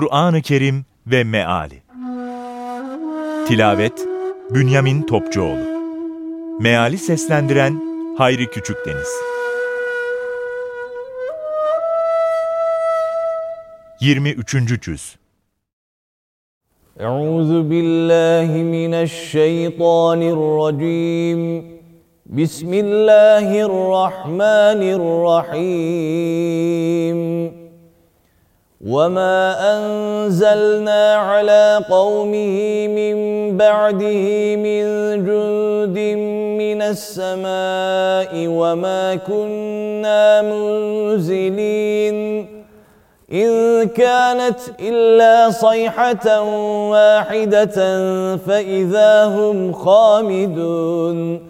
Kur'an-ı Kerim ve Meali. Tilavet Bünyamin Topçuoğlu. Meali seslendiren Hayri Küçükdeniz 23. Cüz. Euzu billahi mineşşeytanirracim. Bismillahirrahmanirrahim وما انزلنا على قومه من بعده من جند من السماء وما كنا منزلين ان كانت الا صيحه واحدة فاذا هم خامدون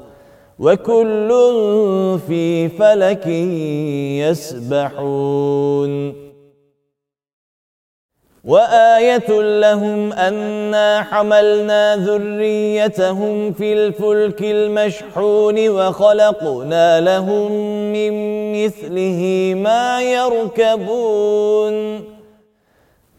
وكل في فلك يسبحون. وآية لهم أنا حملنا ذريتهم في الفلك المشحون وخلقنا لهم من مثله ما يركبون.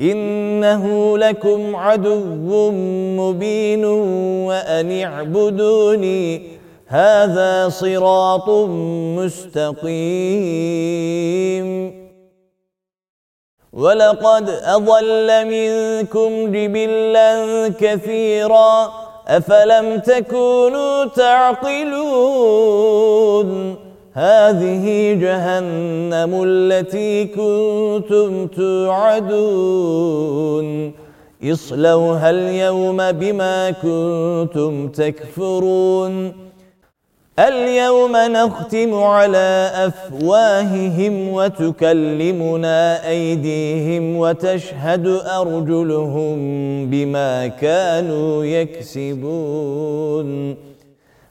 إنه لكم عدو مبين وأن اعبدوني هذا صراط مستقيم. ولقد أضل منكم جبلا كثيرا أفلم تكونوا تعقلون؟ هذه جهنم التي كنتم توعدون. اصلوها اليوم بما كنتم تكفرون. اليوم نختم على أفواههم وتكلمنا أيديهم وتشهد أرجلهم بما كانوا يكسبون.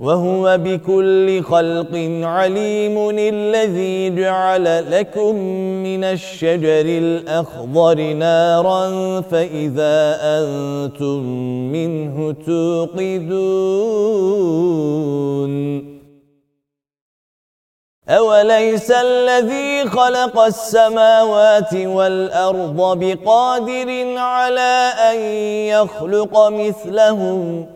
وهو بكل خلق عليم الذي جعل لكم من الشجر الأخضر نارا فإذا أنتم منه توقدون. أوليس الذي خلق السماوات والأرض بقادر على أن يخلق مثلهم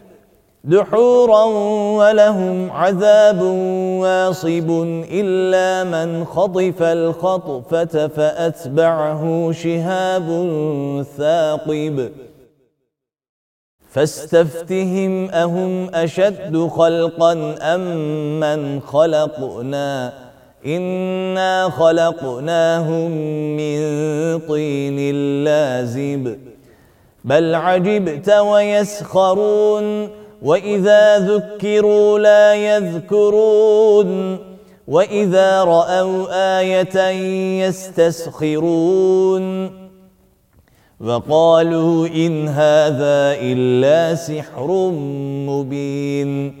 دحورا ولهم عذاب واصب إلا من خطف الخطفة فأتبعه شهاب ثاقب. فاستفتهم أهم أشد خلقا أم من خلقنا؟ إنا خلقناهم من طين لازب. بل عجبت ويسخرون وإذا ذكروا لا يذكرون وإذا رأوا آية يستسخرون وقالوا إن هذا إلا سحر مبين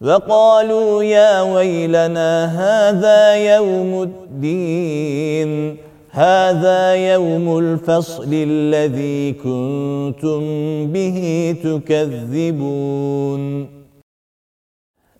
وقالوا يا ويلنا هذا يوم الدين هذا يوم الفصل الذي كنتم به تكذبون.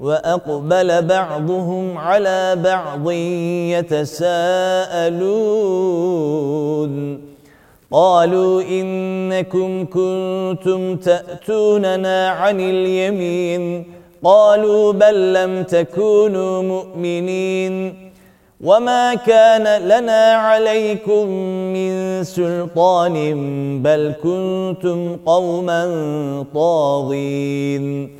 وأقبل بعضهم على بعض يتساءلون. قالوا إنكم كنتم تأتوننا عن اليمين. قالوا بل لم تكونوا مؤمنين. وما كان لنا عليكم من سلطان بل كنتم قوما طاغين.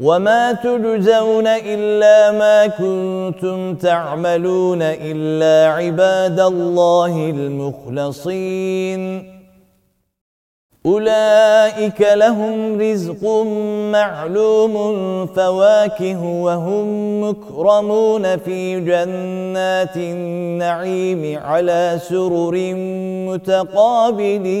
وما تجزون الا ما كنتم تعملون الا عباد الله المخلصين أولئك لهم رزق معلوم فواكه وهم مكرمون في جنات النعيم على سرر متقابلين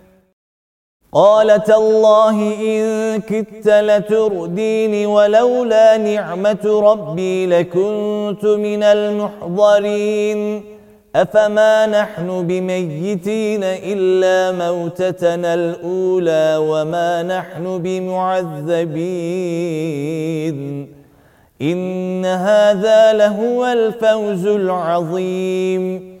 قال تالله إن كدت لتردين ولولا نعمة ربي لكنت من المحضرين. أفما نحن بميتين إلا موتتنا الأولى وما نحن بمعذبين. إن هذا لهو الفوز العظيم.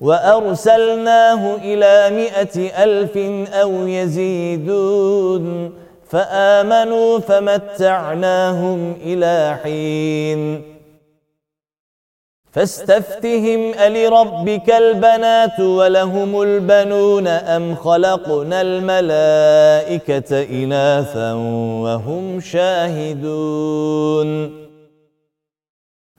وأرسلناه إلى مئة ألف أو يزيدون فآمنوا فمتعناهم إلى حين. فاستفتهم ألربك البنات ولهم البنون أم خلقنا الملائكة إناثا وهم شاهدون.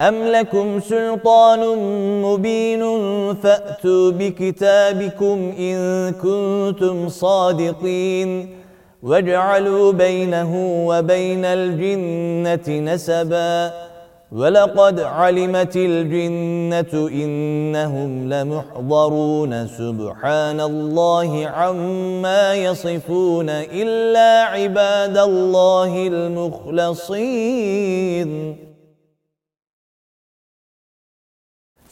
أم لكم سلطان مبين فأتوا بكتابكم إن كنتم صادقين واجعلوا بينه وبين الجنة نسبا ولقد علمت الجنة إنهم لمحضرون سبحان الله عما يصفون إلا عباد الله المخلصين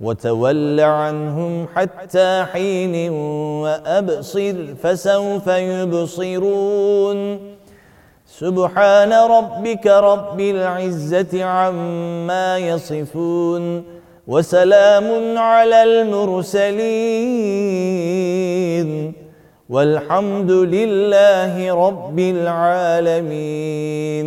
وتول عنهم حتى حين وأبصر فسوف يبصرون. سبحان ربك رب العزة عما يصفون. وسلام على المرسلين. والحمد لله رب العالمين.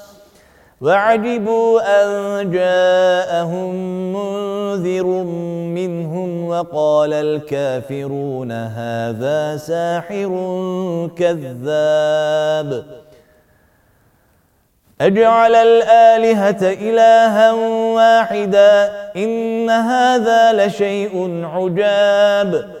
وعجبوا أن جاءهم منذر منهم وقال الكافرون هذا ساحر كذاب. أجعل الآلهة إلها واحدا إن هذا لشيء عجاب.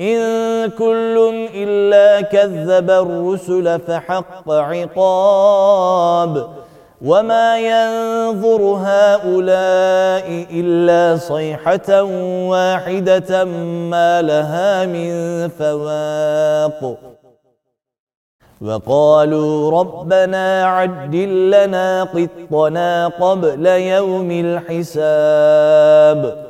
إن كل إلا كذب الرسل فحق عقاب وما ينظر هؤلاء إلا صيحة واحدة ما لها من فواق. وقالوا ربنا عجل لنا قطنا قبل يوم الحساب.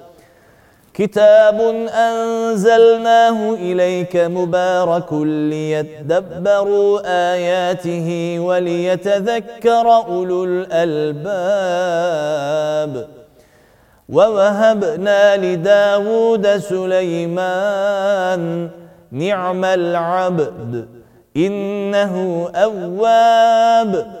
كتاب أنزلناه إليك مبارك ليتدبروا آياته وليتذكر أولو الألباب. ووهبنا لداود سليمان نعم العبد إنه أواب.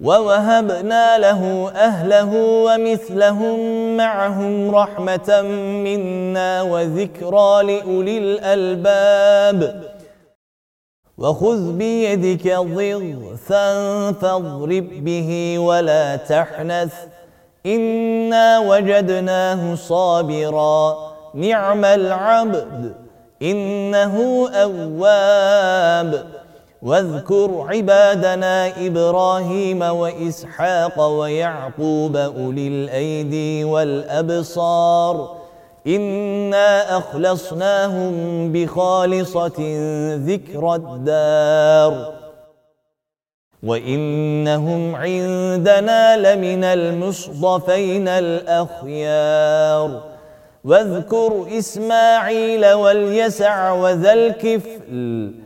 ووهبنا له أهله ومثلهم معهم رحمة منا وذكرى لأولي الألباب. وخذ بيدك ضغثا فاضرب به ولا تحنث. إنا وجدناه صابرا. نعم العبد إنه أواب. واذكر عبادنا إبراهيم وإسحاق ويعقوب أولي الأيدي والأبصار. إنا أخلصناهم بخالصة ذكر الدار. وإنهم عندنا لمن المصطفين الأخيار. واذكر إسماعيل واليسع وذا الكفل.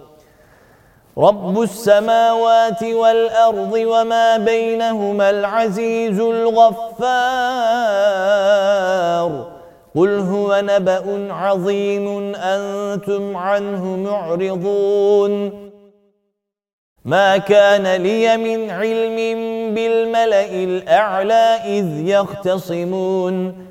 رب السماوات والارض وما بينهما العزيز الغفار قل هو نبا عظيم أنتم عنه معرضون ما كان لي من علم بالملا الاعلى اذ يختصمون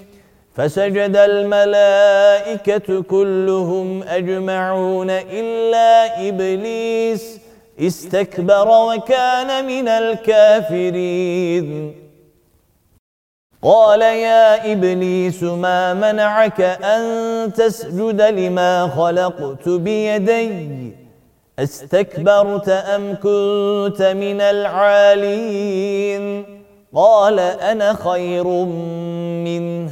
فسجد الملائكة كلهم أجمعون إلا إبليس. استكبر وكان من الكافرين. قال يا إبليس ما منعك أن تسجد لما خلقت بيدي؟ أستكبرت أم كنت من العالين؟ قال أنا خير منه.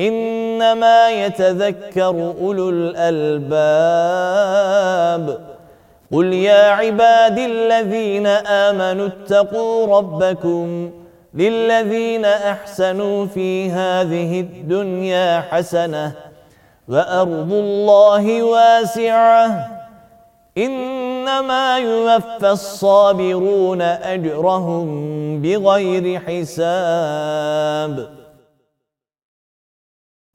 إنما يتذكر أولو الألباب. قل يا عبادي الذين آمنوا اتقوا ربكم للذين أحسنوا في هذه الدنيا حسنة وأرض الله واسعة. إنما يوفى الصابرون أجرهم بغير حساب.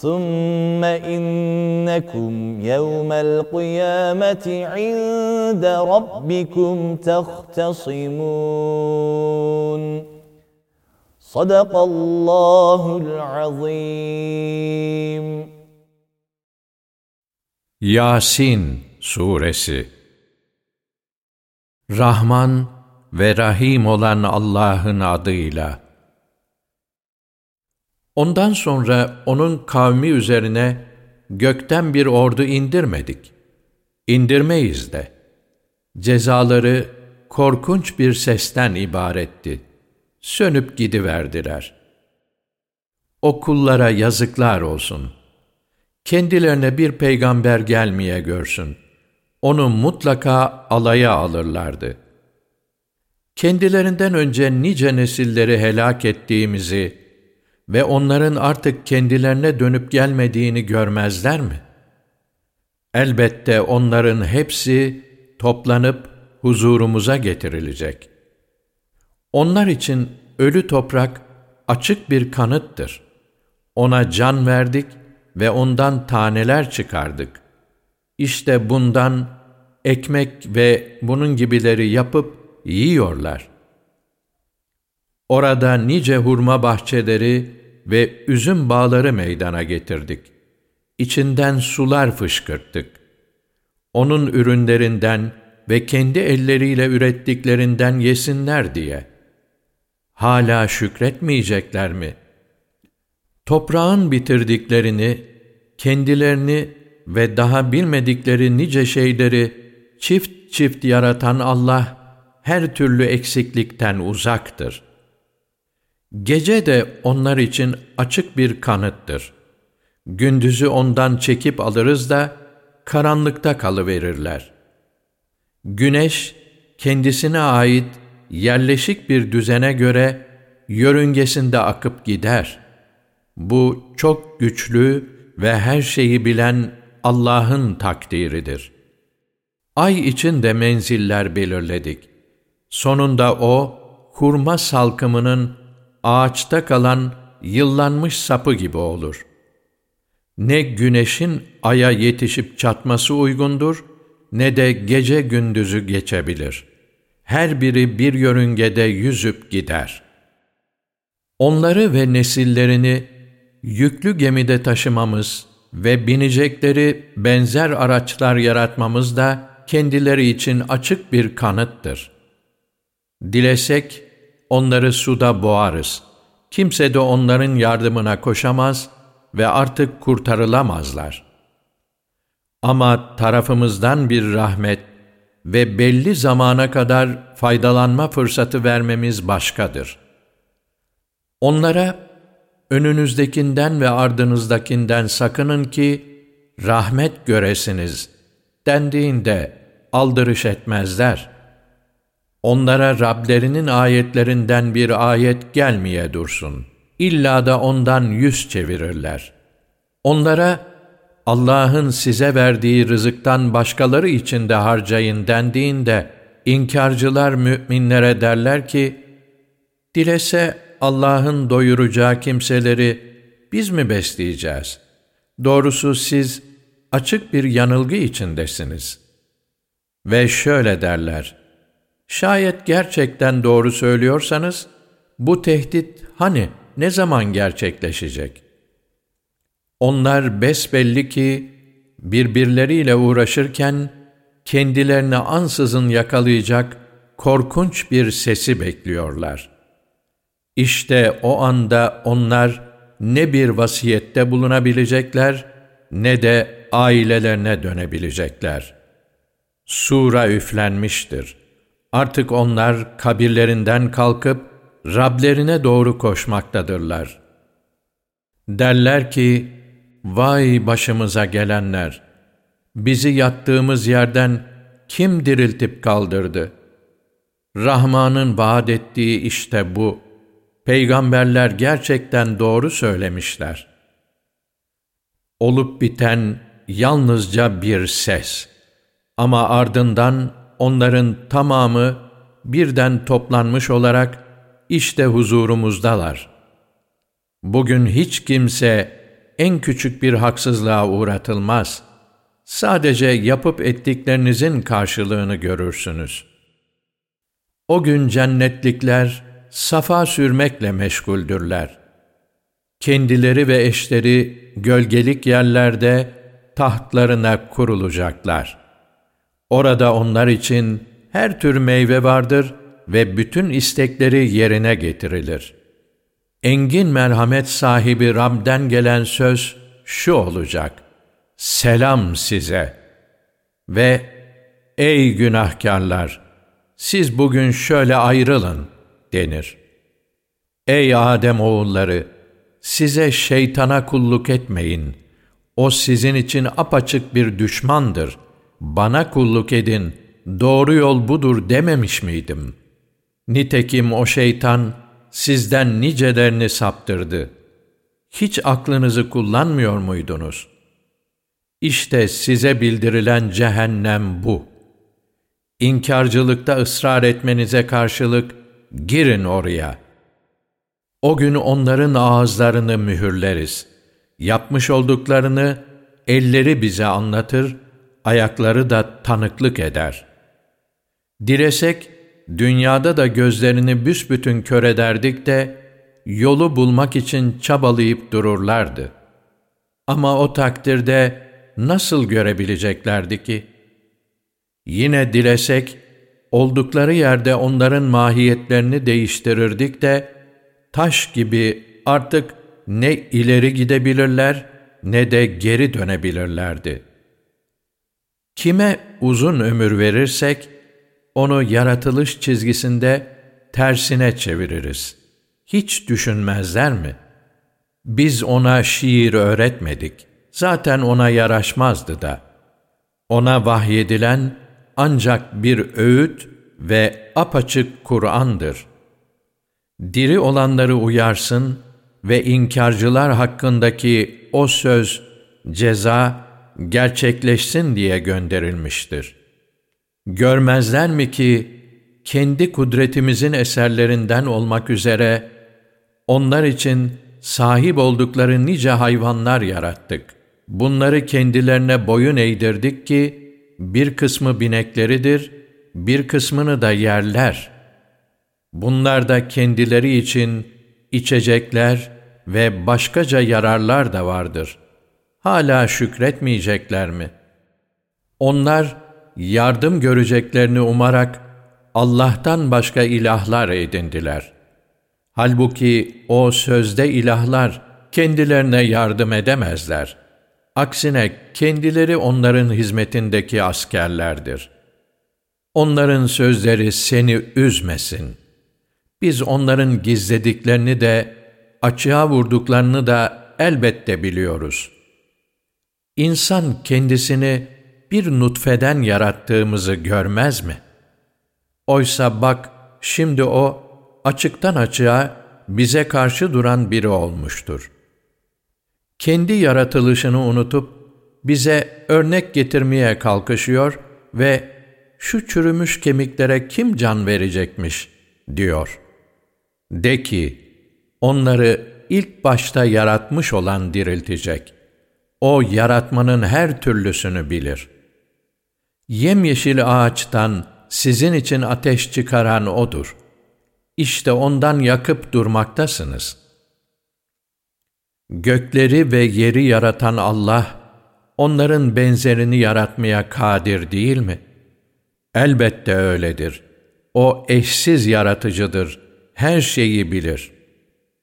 ثم إنكم يوم القيامة عند ربكم تختصمون Sadakallahul azim. Yasin Suresi Rahman ve Rahim olan Allah'ın adıyla. Ondan sonra onun kavmi üzerine gökten bir ordu indirmedik. İndirmeyiz de. Cezaları korkunç bir sesten ibaretti sönüp gidiverdiler. O kullara yazıklar olsun. Kendilerine bir peygamber gelmeye görsün. Onu mutlaka alaya alırlardı. Kendilerinden önce nice nesilleri helak ettiğimizi ve onların artık kendilerine dönüp gelmediğini görmezler mi? Elbette onların hepsi toplanıp huzurumuza getirilecek.'' Onlar için ölü toprak açık bir kanıttır. Ona can verdik ve ondan taneler çıkardık. İşte bundan ekmek ve bunun gibileri yapıp yiyorlar. Orada nice hurma bahçeleri ve üzüm bağları meydana getirdik. İçinden sular fışkırttık. Onun ürünlerinden ve kendi elleriyle ürettiklerinden yesinler diye.'' hala şükretmeyecekler mi? Toprağın bitirdiklerini, kendilerini ve daha bilmedikleri nice şeyleri çift çift yaratan Allah, her türlü eksiklikten uzaktır. Gece de onlar için açık bir kanıttır. Gündüzü ondan çekip alırız da, karanlıkta kalıverirler. Güneş, kendisine ait yerleşik bir düzene göre yörüngesinde akıp gider. Bu çok güçlü ve her şeyi bilen Allah'ın takdiridir. Ay için de menziller belirledik. Sonunda o, hurma salkımının ağaçta kalan yıllanmış sapı gibi olur. Ne güneşin aya yetişip çatması uygundur, ne de gece gündüzü geçebilir. Her biri bir yörüngede yüzüp gider. Onları ve nesillerini yüklü gemide taşımamız ve binecekleri benzer araçlar yaratmamız da kendileri için açık bir kanıttır. Dilesek onları suda boğarız. Kimse de onların yardımına koşamaz ve artık kurtarılamazlar. Ama tarafımızdan bir rahmet ve belli zamana kadar faydalanma fırsatı vermemiz başkadır. Onlara önünüzdekinden ve ardınızdakinden sakının ki rahmet göresiniz dendiğinde aldırış etmezler. Onlara Rablerinin ayetlerinden bir ayet gelmeye dursun. İlla da ondan yüz çevirirler. Onlara Allah'ın size verdiği rızıktan başkaları için de harcayın dendiğinde inkarcılar müminlere derler ki, dilese Allah'ın doyuracağı kimseleri biz mi besleyeceğiz? Doğrusu siz açık bir yanılgı içindesiniz. Ve şöyle derler, şayet gerçekten doğru söylüyorsanız, bu tehdit hani ne zaman gerçekleşecek? Onlar besbelli ki birbirleriyle uğraşırken kendilerini ansızın yakalayacak korkunç bir sesi bekliyorlar. İşte o anda onlar ne bir vasiyette bulunabilecekler ne de ailelerine dönebilecekler. Sura üflenmiştir. Artık onlar kabirlerinden kalkıp Rablerine doğru koşmaktadırlar. Derler ki, Vay başımıza gelenler! Bizi yattığımız yerden kim diriltip kaldırdı? Rahman'ın vaat ettiği işte bu. Peygamberler gerçekten doğru söylemişler. Olup biten yalnızca bir ses. Ama ardından onların tamamı birden toplanmış olarak işte huzurumuzdalar. Bugün hiç kimse en küçük bir haksızlığa uğratılmaz. Sadece yapıp ettiklerinizin karşılığını görürsünüz. O gün cennetlikler safa sürmekle meşguldürler. Kendileri ve eşleri gölgelik yerlerde tahtlarına kurulacaklar. Orada onlar için her tür meyve vardır ve bütün istekleri yerine getirilir.'' engin merhamet sahibi Rab'den gelen söz şu olacak. Selam size. Ve ey günahkarlar, siz bugün şöyle ayrılın denir. Ey Adem oğulları, size şeytana kulluk etmeyin. O sizin için apaçık bir düşmandır. Bana kulluk edin, doğru yol budur dememiş miydim? Nitekim o şeytan, sizden nicelerini saptırdı. Hiç aklınızı kullanmıyor muydunuz? İşte size bildirilen cehennem bu. İnkarcılıkta ısrar etmenize karşılık girin oraya. O gün onların ağızlarını mühürleriz. Yapmış olduklarını elleri bize anlatır, ayakları da tanıklık eder. Dilesek, dünyada da gözlerini büsbütün kör ederdik de, yolu bulmak için çabalayıp dururlardı. Ama o takdirde nasıl görebileceklerdi ki? Yine dilesek, oldukları yerde onların mahiyetlerini değiştirirdik de, taş gibi artık ne ileri gidebilirler ne de geri dönebilirlerdi. Kime uzun ömür verirsek, onu yaratılış çizgisinde tersine çeviririz. Hiç düşünmezler mi? Biz ona şiir öğretmedik. Zaten ona yaraşmazdı da. Ona vahyedilen ancak bir öğüt ve apaçık Kur'an'dır. diri olanları uyarsın ve inkarcılar hakkındaki o söz, ceza gerçekleşsin diye gönderilmiştir. Görmezler mi ki kendi kudretimizin eserlerinden olmak üzere onlar için sahip oldukları nice hayvanlar yarattık. Bunları kendilerine boyun eğdirdik ki bir kısmı binekleridir, bir kısmını da yerler. Bunlar da kendileri için içecekler ve başkaca yararlar da vardır. Hala şükretmeyecekler mi? Onlar yardım göreceklerini umarak Allah'tan başka ilahlar edindiler. Halbuki o sözde ilahlar kendilerine yardım edemezler. Aksine kendileri onların hizmetindeki askerlerdir. Onların sözleri seni üzmesin. Biz onların gizlediklerini de, açığa vurduklarını da elbette biliyoruz. İnsan kendisini bir nutfeden yarattığımızı görmez mi?'' Oysa bak şimdi o açıktan açığa bize karşı duran biri olmuştur. Kendi yaratılışını unutup bize örnek getirmeye kalkışıyor ve şu çürümüş kemiklere kim can verecekmiş diyor. De ki onları ilk başta yaratmış olan diriltecek. O yaratmanın her türlüsünü bilir. Yemyeşil ağaçtan, sizin için ateş çıkaran O'dur. İşte O'ndan yakıp durmaktasınız. Gökleri ve yeri yaratan Allah, onların benzerini yaratmaya kadir değil mi? Elbette öyledir. O eşsiz yaratıcıdır, her şeyi bilir.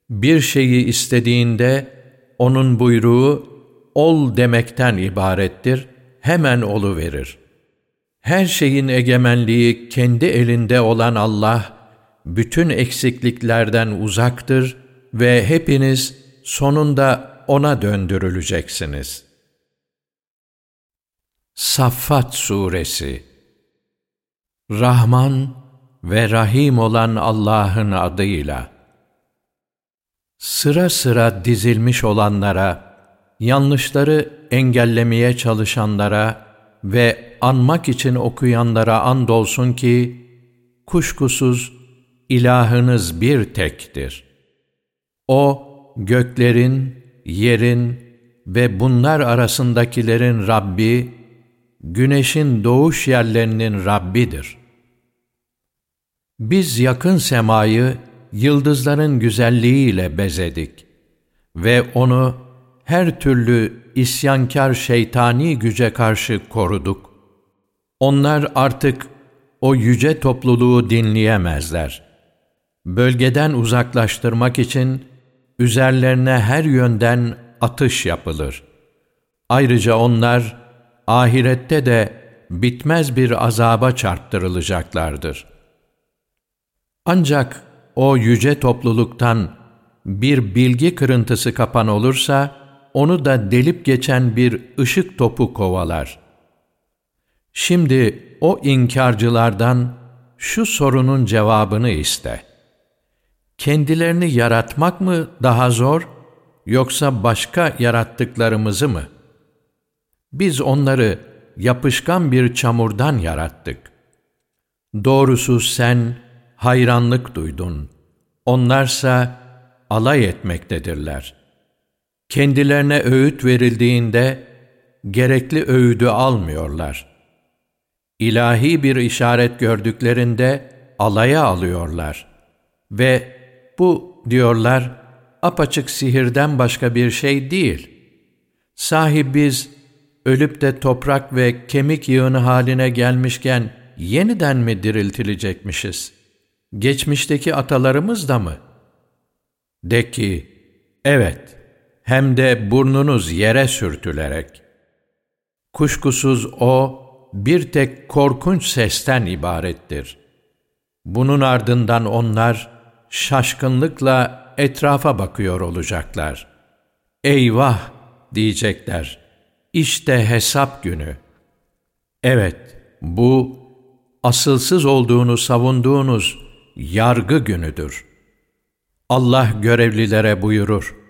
Bir şeyi istediğinde, O'nun buyruğu, ol demekten ibarettir, hemen olu verir.'' Her şeyin egemenliği kendi elinde olan Allah, bütün eksikliklerden uzaktır ve hepiniz sonunda O'na döndürüleceksiniz. Saffat Suresi Rahman ve Rahim olan Allah'ın adıyla Sıra sıra dizilmiş olanlara, yanlışları engellemeye çalışanlara ve anmak için okuyanlara andolsun ki, kuşkusuz ilahınız bir tektir. O, göklerin, yerin ve bunlar arasındakilerin Rabbi, güneşin doğuş yerlerinin Rabbidir. Biz yakın semayı yıldızların güzelliğiyle bezedik ve onu her türlü isyankar şeytani güce karşı koruduk. Onlar artık o yüce topluluğu dinleyemezler. Bölgeden uzaklaştırmak için üzerlerine her yönden atış yapılır. Ayrıca onlar ahirette de bitmez bir azaba çarptırılacaklardır. Ancak o yüce topluluktan bir bilgi kırıntısı kapan olursa, onu da delip geçen bir ışık topu kovalar. Şimdi o inkarcılardan şu sorunun cevabını iste. Kendilerini yaratmak mı daha zor, yoksa başka yarattıklarımızı mı? Biz onları yapışkan bir çamurdan yarattık. Doğrusu sen hayranlık duydun. Onlarsa alay etmektedirler. Kendilerine öğüt verildiğinde gerekli öğüdü almıyorlar.'' ilahi bir işaret gördüklerinde alaya alıyorlar. Ve bu diyorlar apaçık sihirden başka bir şey değil. Sahi biz ölüp de toprak ve kemik yığını haline gelmişken yeniden mi diriltilecekmişiz? Geçmişteki atalarımız da mı? De ki, evet, hem de burnunuz yere sürtülerek. Kuşkusuz O, bir tek korkunç sesten ibarettir. Bunun ardından onlar şaşkınlıkla etrafa bakıyor olacaklar. Eyvah diyecekler. İşte hesap günü. Evet, bu asılsız olduğunu savunduğunuz yargı günüdür. Allah görevlilere buyurur.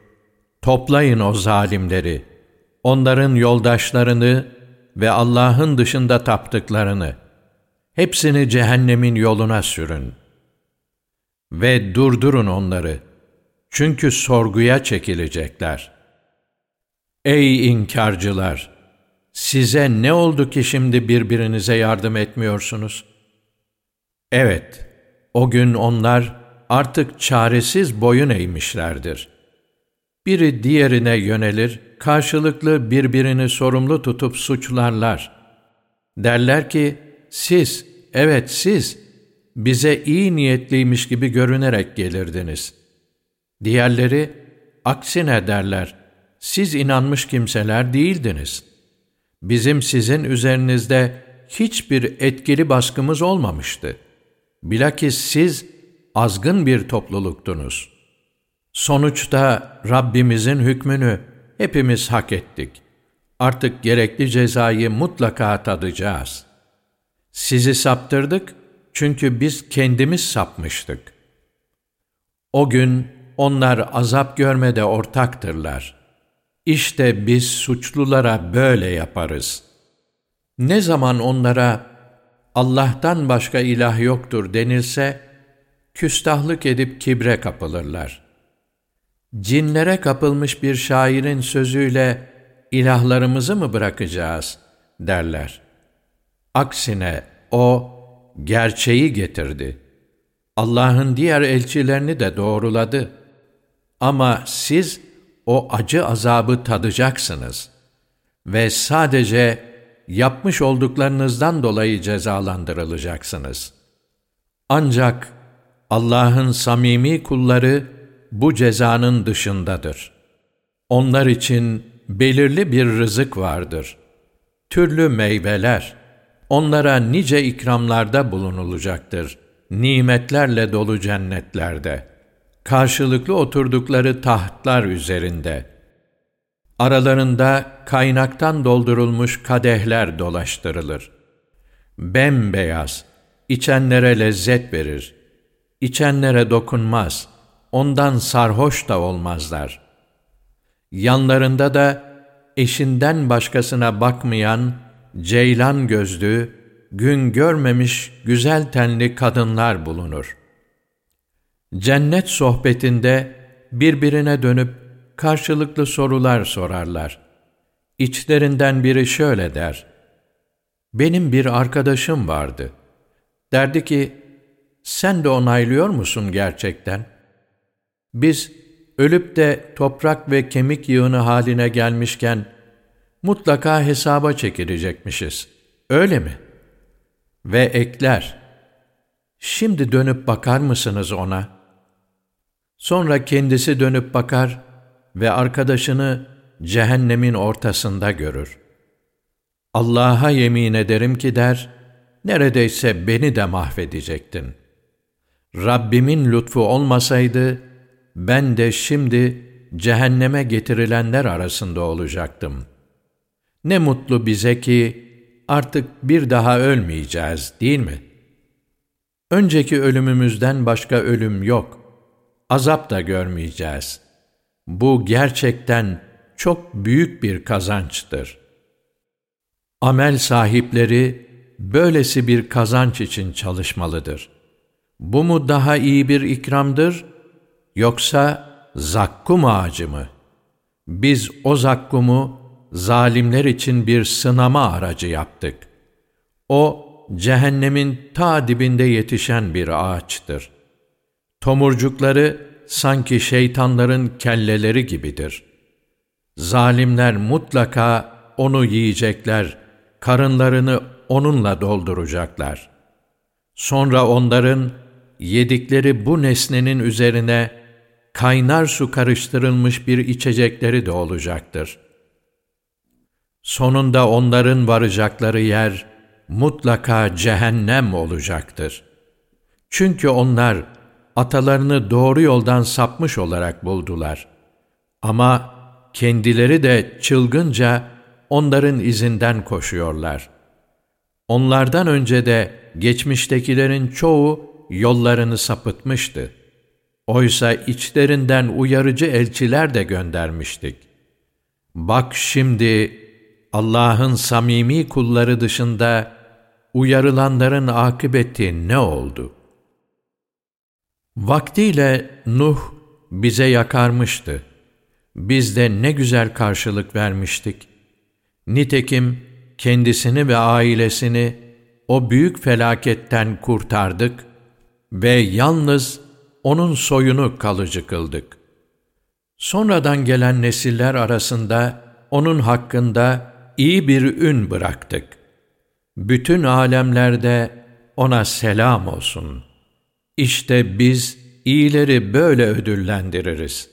Toplayın o zalimleri, onların yoldaşlarını ve Allah'ın dışında taptıklarını. Hepsini cehennemin yoluna sürün. Ve durdurun onları. Çünkü sorguya çekilecekler. Ey inkarcılar! Size ne oldu ki şimdi birbirinize yardım etmiyorsunuz? Evet, o gün onlar artık çaresiz boyun eğmişlerdir. Biri diğerine yönelir, karşılıklı birbirini sorumlu tutup suçlarlar. Derler ki, siz, evet siz, bize iyi niyetliymiş gibi görünerek gelirdiniz. Diğerleri, aksine derler, siz inanmış kimseler değildiniz. Bizim sizin üzerinizde hiçbir etkili baskımız olmamıştı. Bilakis siz azgın bir topluluktunuz. Sonuçta Rabbimizin hükmünü hepimiz hak ettik. Artık gerekli cezayı mutlaka tadacağız. Sizi saptırdık çünkü biz kendimiz sapmıştık. O gün onlar azap görmede ortaktırlar. İşte biz suçlulara böyle yaparız. Ne zaman onlara Allah'tan başka ilah yoktur denilse, küstahlık edip kibre kapılırlar. Cinlere kapılmış bir şairin sözüyle ilahlarımızı mı bırakacağız derler. Aksine o gerçeği getirdi. Allah'ın diğer elçilerini de doğruladı. Ama siz o acı azabı tadacaksınız ve sadece yapmış olduklarınızdan dolayı cezalandırılacaksınız. Ancak Allah'ın samimi kulları bu cezanın dışındadır. Onlar için belirli bir rızık vardır. Türlü meyveler, onlara nice ikramlarda bulunulacaktır. Nimetlerle dolu cennetlerde, karşılıklı oturdukları tahtlar üzerinde. Aralarında kaynaktan doldurulmuş kadehler dolaştırılır. Bembeyaz, içenlere lezzet verir. İçenlere dokunmaz, ondan sarhoş da olmazlar. Yanlarında da eşinden başkasına bakmayan, ceylan gözlü, gün görmemiş güzel tenli kadınlar bulunur. Cennet sohbetinde birbirine dönüp karşılıklı sorular sorarlar. İçlerinden biri şöyle der, Benim bir arkadaşım vardı. Derdi ki, sen de onaylıyor musun gerçekten? Biz ölüp de toprak ve kemik yığını haline gelmişken mutlaka hesaba çekilecekmişiz. Öyle mi? Ve ekler. Şimdi dönüp bakar mısınız ona? Sonra kendisi dönüp bakar ve arkadaşını cehennemin ortasında görür. Allah'a yemin ederim ki der, neredeyse beni de mahvedecektin.'' Rabbimin lütfu olmasaydı, ben de şimdi cehenneme getirilenler arasında olacaktım. Ne mutlu bize ki artık bir daha ölmeyeceğiz değil mi? Önceki ölümümüzden başka ölüm yok. Azap da görmeyeceğiz. Bu gerçekten çok büyük bir kazançtır. Amel sahipleri böylesi bir kazanç için çalışmalıdır.'' Bu mu daha iyi bir ikramdır, yoksa zakkum ağacı mı? Biz o zakkumu zalimler için bir sınama aracı yaptık. O, cehennemin ta dibinde yetişen bir ağaçtır. Tomurcukları sanki şeytanların kelleleri gibidir. Zalimler mutlaka onu yiyecekler, karınlarını onunla dolduracaklar. Sonra onların yedikleri bu nesnenin üzerine kaynar su karıştırılmış bir içecekleri de olacaktır. Sonunda onların varacakları yer mutlaka cehennem olacaktır. Çünkü onlar atalarını doğru yoldan sapmış olarak buldular. Ama kendileri de çılgınca onların izinden koşuyorlar. Onlardan önce de geçmiştekilerin çoğu yollarını sapıtmıştı. Oysa içlerinden uyarıcı elçiler de göndermiştik. Bak şimdi Allah'ın samimi kulları dışında uyarılanların akıbeti ne oldu? Vaktiyle Nuh bize yakarmıştı. Biz de ne güzel karşılık vermiştik. Nitekim kendisini ve ailesini o büyük felaketten kurtardık ve yalnız onun soyunu kalıcı kıldık. Sonradan gelen nesiller arasında onun hakkında iyi bir ün bıraktık. Bütün alemlerde ona selam olsun. İşte biz iyileri böyle ödüllendiririz.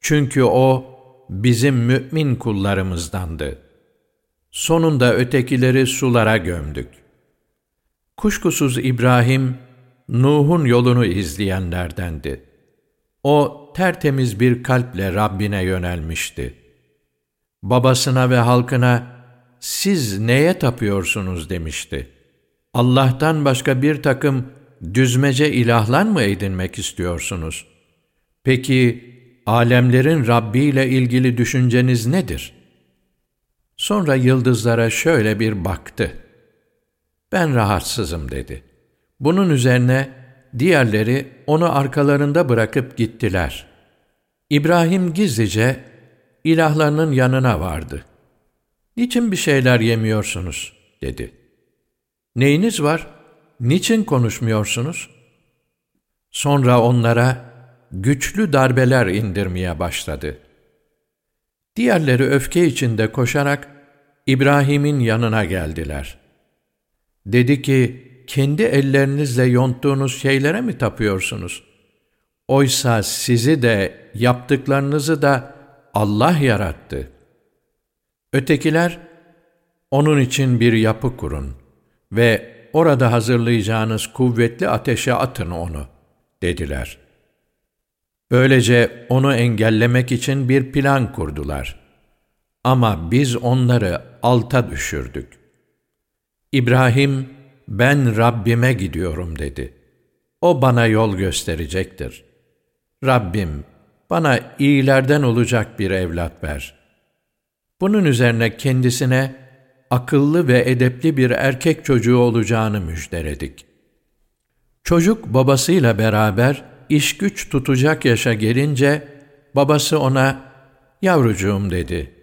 Çünkü o bizim mümin kullarımızdandı. Sonunda ötekileri sulara gömdük. Kuşkusuz İbrahim, Nuh'un yolunu izleyenlerdendi. O tertemiz bir kalple Rabbine yönelmişti. Babasına ve halkına, siz neye tapıyorsunuz demişti. Allah'tan başka bir takım düzmece ilahlar mı edinmek istiyorsunuz? Peki, alemlerin Rabbi ile ilgili düşünceniz nedir? Sonra yıldızlara şöyle bir baktı. Ben rahatsızım dedi. Bunun üzerine diğerleri onu arkalarında bırakıp gittiler. İbrahim gizlice ilahlarının yanına vardı. Niçin bir şeyler yemiyorsunuz? dedi. Neyiniz var? Niçin konuşmuyorsunuz? Sonra onlara güçlü darbeler indirmeye başladı. Diğerleri öfke içinde koşarak İbrahim'in yanına geldiler. Dedi ki, kendi ellerinizle yonttuğunuz şeylere mi tapıyorsunuz? Oysa sizi de yaptıklarınızı da Allah yarattı. Ötekiler, onun için bir yapı kurun ve orada hazırlayacağınız kuvvetli ateşe atın onu, dediler. Böylece onu engellemek için bir plan kurdular. Ama biz onları alta düşürdük. İbrahim, ben Rabbime gidiyorum dedi. O bana yol gösterecektir. Rabbim, bana iyilerden olacak bir evlat ver. Bunun üzerine kendisine akıllı ve edepli bir erkek çocuğu olacağını müjdeledik. Çocuk babasıyla beraber iş güç tutacak yaşa gelince babası ona yavrucuğum dedi.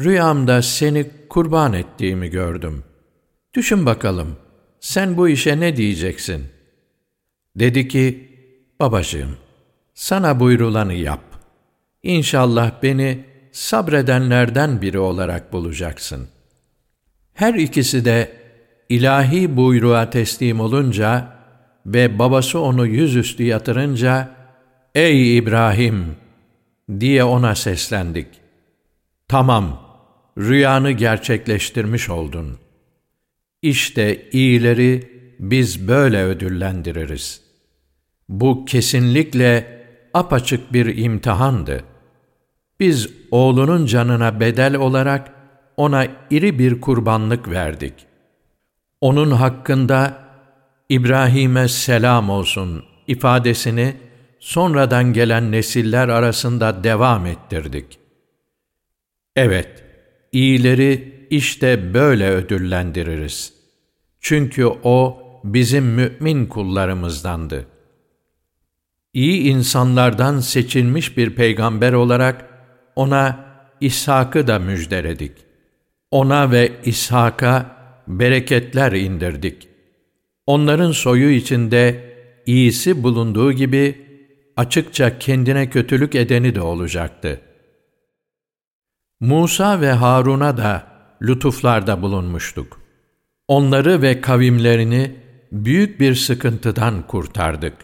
Rüyamda seni kurban ettiğimi gördüm. Düşün bakalım sen bu işe ne diyeceksin? Dedi ki, babacığım, sana buyrulanı yap. İnşallah beni sabredenlerden biri olarak bulacaksın. Her ikisi de ilahi buyruğa teslim olunca ve babası onu yüzüstü yatırınca, ''Ey İbrahim!'' diye ona seslendik. ''Tamam, rüyanı gerçekleştirmiş oldun.'' İşte iyileri biz böyle ödüllendiririz. Bu kesinlikle apaçık bir imtihandı. Biz oğlunun canına bedel olarak ona iri bir kurbanlık verdik. Onun hakkında İbrahim'e selam olsun ifadesini sonradan gelen nesiller arasında devam ettirdik. Evet, iyileri işte böyle ödüllendiririz. Çünkü O bizim mümin kullarımızdandı. İyi insanlardan seçilmiş bir peygamber olarak ona İshak'ı da müjdeledik. Ona ve İshak'a bereketler indirdik. Onların soyu içinde iyisi bulunduğu gibi açıkça kendine kötülük edeni de olacaktı. Musa ve Harun'a da lütuflarda bulunmuştuk. Onları ve kavimlerini büyük bir sıkıntıdan kurtardık.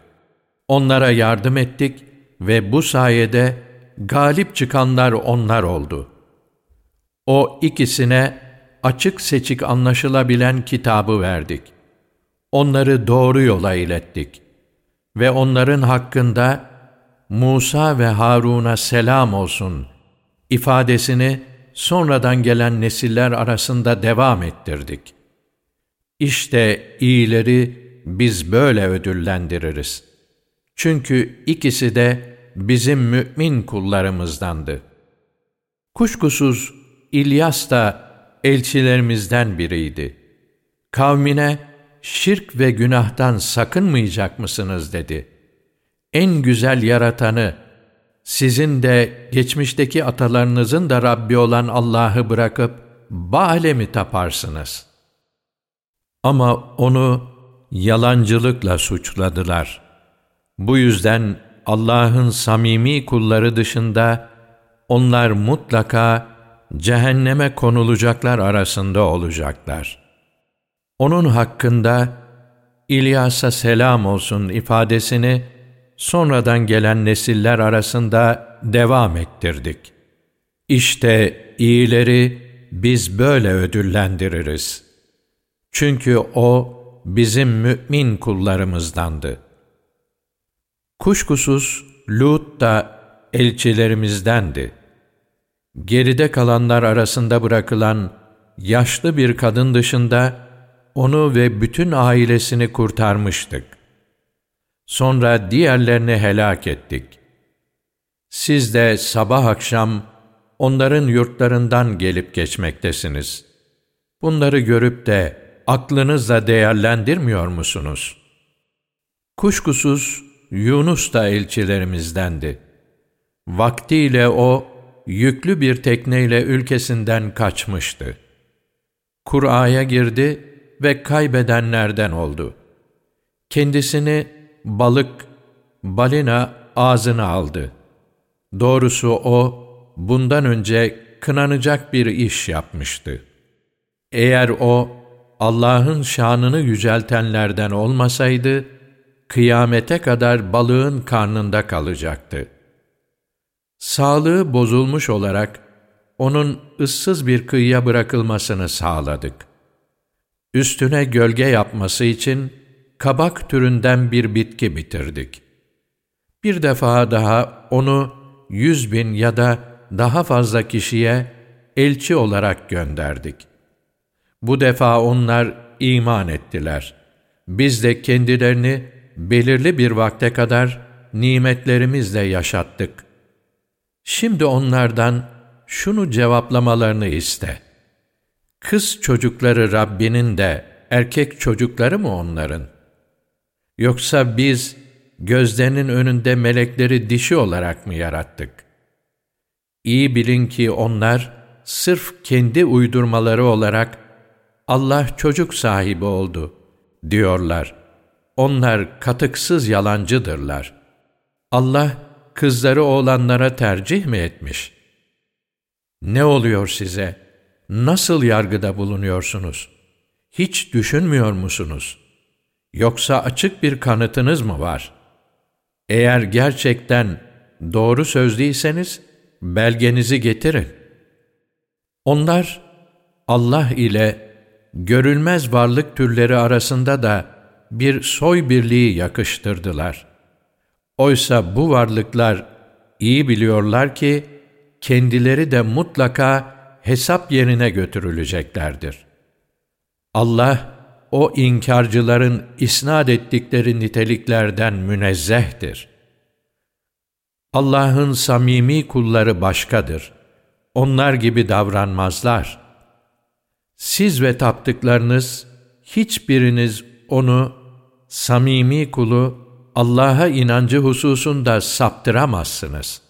Onlara yardım ettik ve bu sayede galip çıkanlar onlar oldu. O ikisine açık seçik anlaşılabilen kitabı verdik. Onları doğru yola ilettik. Ve onların hakkında Musa ve Harun'a selam olsun ifadesini sonradan gelen nesiller arasında devam ettirdik. İşte iyileri biz böyle ödüllendiririz. Çünkü ikisi de bizim mümin kullarımızdandı. Kuşkusuz İlyas da elçilerimizden biriydi. Kavmine şirk ve günahtan sakınmayacak mısınız dedi. En güzel yaratanı, sizin de geçmişteki atalarınızın da Rabbi olan Allah'ı bırakıp Baal'e mi taparsınız? Ama onu yalancılıkla suçladılar. Bu yüzden Allah'ın samimi kulları dışında onlar mutlaka cehenneme konulacaklar arasında olacaklar. Onun hakkında İlyas'a selam olsun ifadesini sonradan gelen nesiller arasında devam ettirdik. İşte iyileri biz böyle ödüllendiririz. Çünkü o bizim mümin kullarımızdandı. Kuşkusuz Lut da elçilerimizdendi. Geride kalanlar arasında bırakılan yaşlı bir kadın dışında onu ve bütün ailesini kurtarmıştık. Sonra diğerlerini helak ettik. Siz de sabah akşam onların yurtlarından gelip geçmektesiniz. Bunları görüp de aklınızla değerlendirmiyor musunuz? Kuşkusuz Yunus da elçilerimizdendi. Vaktiyle o, yüklü bir tekneyle ülkesinden kaçmıştı. Kur'a'ya girdi ve kaybedenlerden oldu. Kendisini balık, balina ağzına aldı. Doğrusu o, bundan önce kınanacak bir iş yapmıştı. Eğer o, Allah'ın şanını yüceltenlerden olmasaydı, kıyamete kadar balığın karnında kalacaktı. Sağlığı bozulmuş olarak, onun ıssız bir kıyıya bırakılmasını sağladık. Üstüne gölge yapması için, kabak türünden bir bitki bitirdik. Bir defa daha onu yüz bin ya da daha fazla kişiye elçi olarak gönderdik. Bu defa onlar iman ettiler. Biz de kendilerini belirli bir vakte kadar nimetlerimizle yaşattık. Şimdi onlardan şunu cevaplamalarını iste. Kız çocukları Rabbinin de erkek çocukları mı onların? Yoksa biz gözlerinin önünde melekleri dişi olarak mı yarattık? İyi bilin ki onlar sırf kendi uydurmaları olarak Allah çocuk sahibi oldu diyorlar. Onlar katıksız yalancıdırlar. Allah kızları oğlanlara tercih mi etmiş? Ne oluyor size? Nasıl yargıda bulunuyorsunuz? Hiç düşünmüyor musunuz? Yoksa açık bir kanıtınız mı var? Eğer gerçekten doğru sözlüyseniz belgenizi getirin. Onlar Allah ile görülmez varlık türleri arasında da bir soy birliği yakıştırdılar. Oysa bu varlıklar iyi biliyorlar ki kendileri de mutlaka hesap yerine götürüleceklerdir. Allah o inkarcıların isnat ettikleri niteliklerden münezzehtir. Allah'ın samimi kulları başkadır. Onlar gibi davranmazlar. Siz ve taptıklarınız hiçbiriniz onu samimi kulu Allah'a inancı hususunda saptıramazsınız.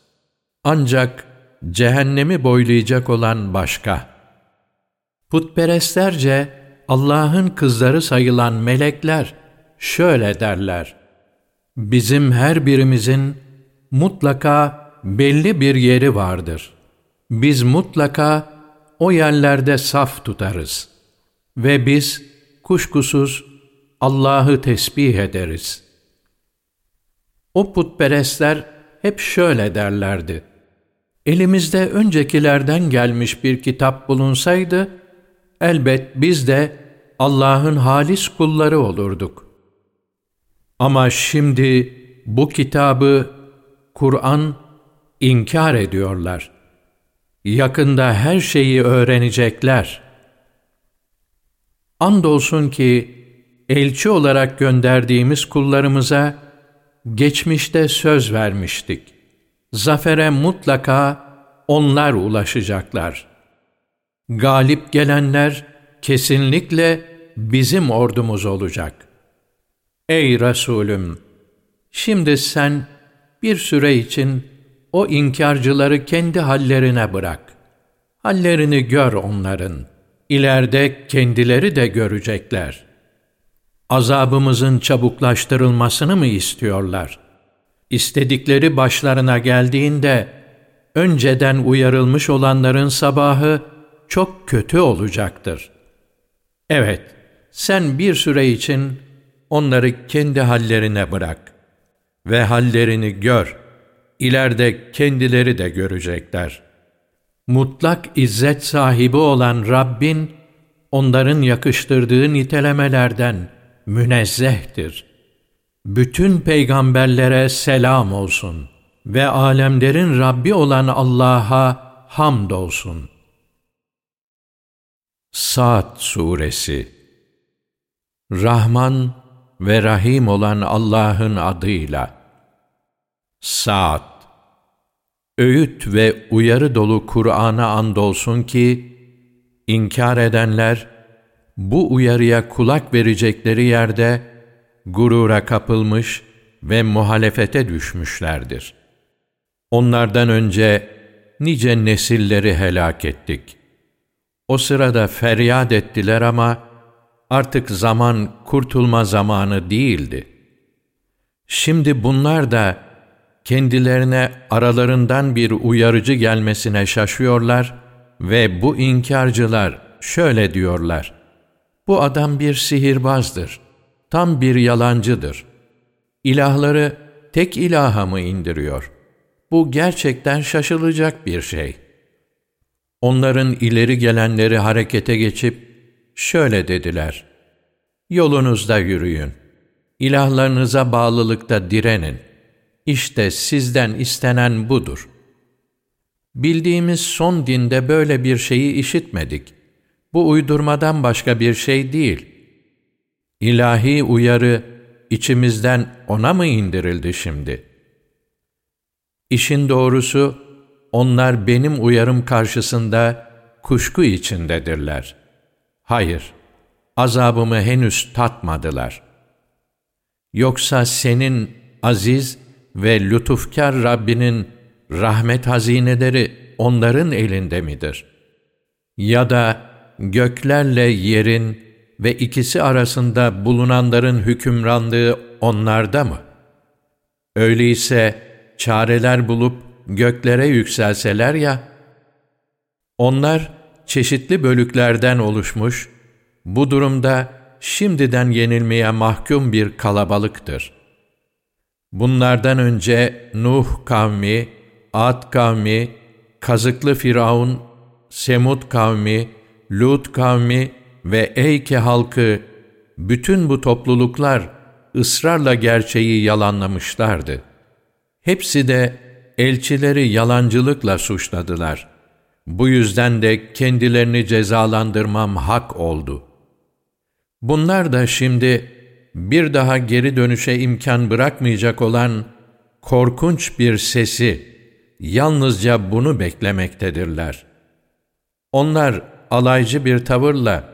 Ancak cehennemi boylayacak olan başka. Putperestlerce Allah'ın kızları sayılan melekler şöyle derler. Bizim her birimizin mutlaka belli bir yeri vardır. Biz mutlaka o yerlerde saf tutarız ve biz kuşkusuz Allah'ı tesbih ederiz. O putperestler hep şöyle derlerdi. Elimizde öncekilerden gelmiş bir kitap bulunsaydı, elbet biz de Allah'ın halis kulları olurduk. Ama şimdi bu kitabı, Kur'an, inkar ediyorlar.'' Yakında her şeyi öğrenecekler. Andolsun ki elçi olarak gönderdiğimiz kullarımıza geçmişte söz vermiştik. Zafere mutlaka onlar ulaşacaklar. Galip gelenler kesinlikle bizim ordumuz olacak. Ey Resulüm! Şimdi sen bir süre için o inkarcıları kendi hallerine bırak. Hallerini gör onların. İleride kendileri de görecekler. Azabımızın çabuklaştırılmasını mı istiyorlar? İstedikleri başlarına geldiğinde, önceden uyarılmış olanların sabahı çok kötü olacaktır. Evet, sen bir süre için onları kendi hallerine bırak ve hallerini gör. İleride kendileri de görecekler. Mutlak izzet sahibi olan Rabbin, onların yakıştırdığı nitelemelerden münezzehtir. Bütün peygamberlere selam olsun ve alemlerin Rabbi olan Allah'a hamdolsun. Saat Suresi Rahman ve Rahim olan Allah'ın adıyla Saat Öğüt ve uyarı dolu Kur'an'a andolsun ki, inkar edenler, bu uyarıya kulak verecekleri yerde, gurura kapılmış ve muhalefete düşmüşlerdir. Onlardan önce nice nesilleri helak ettik. O sırada feryat ettiler ama, artık zaman kurtulma zamanı değildi. Şimdi bunlar da, kendilerine aralarından bir uyarıcı gelmesine şaşıyorlar ve bu inkarcılar şöyle diyorlar. Bu adam bir sihirbazdır, tam bir yalancıdır. İlahları tek ilaha mı indiriyor? Bu gerçekten şaşılacak bir şey. Onların ileri gelenleri harekete geçip şöyle dediler. Yolunuzda yürüyün. İlahlarınıza bağlılıkta direnin.'' İşte sizden istenen budur. Bildiğimiz son dinde böyle bir şeyi işitmedik. Bu uydurmadan başka bir şey değil. İlahi uyarı içimizden ona mı indirildi şimdi? İşin doğrusu, onlar benim uyarım karşısında kuşku içindedirler. Hayır, azabımı henüz tatmadılar. Yoksa senin aziz ve lütufkar Rabbinin rahmet hazineleri onların elinde midir? Ya da göklerle yerin ve ikisi arasında bulunanların hükümranlığı onlarda mı? Öyleyse çareler bulup göklere yükselseler ya, onlar çeşitli bölüklerden oluşmuş, bu durumda şimdiden yenilmeye mahkum bir kalabalıktır.'' Bunlardan önce Nuh kavmi, Ad kavmi, Kazıklı Firavun, Semud kavmi, Lut kavmi ve Eyke halkı, bütün bu topluluklar ısrarla gerçeği yalanlamışlardı. Hepsi de elçileri yalancılıkla suçladılar. Bu yüzden de kendilerini cezalandırmam hak oldu. Bunlar da şimdi, bir daha geri dönüşe imkan bırakmayacak olan korkunç bir sesi yalnızca bunu beklemektedirler. Onlar alaycı bir tavırla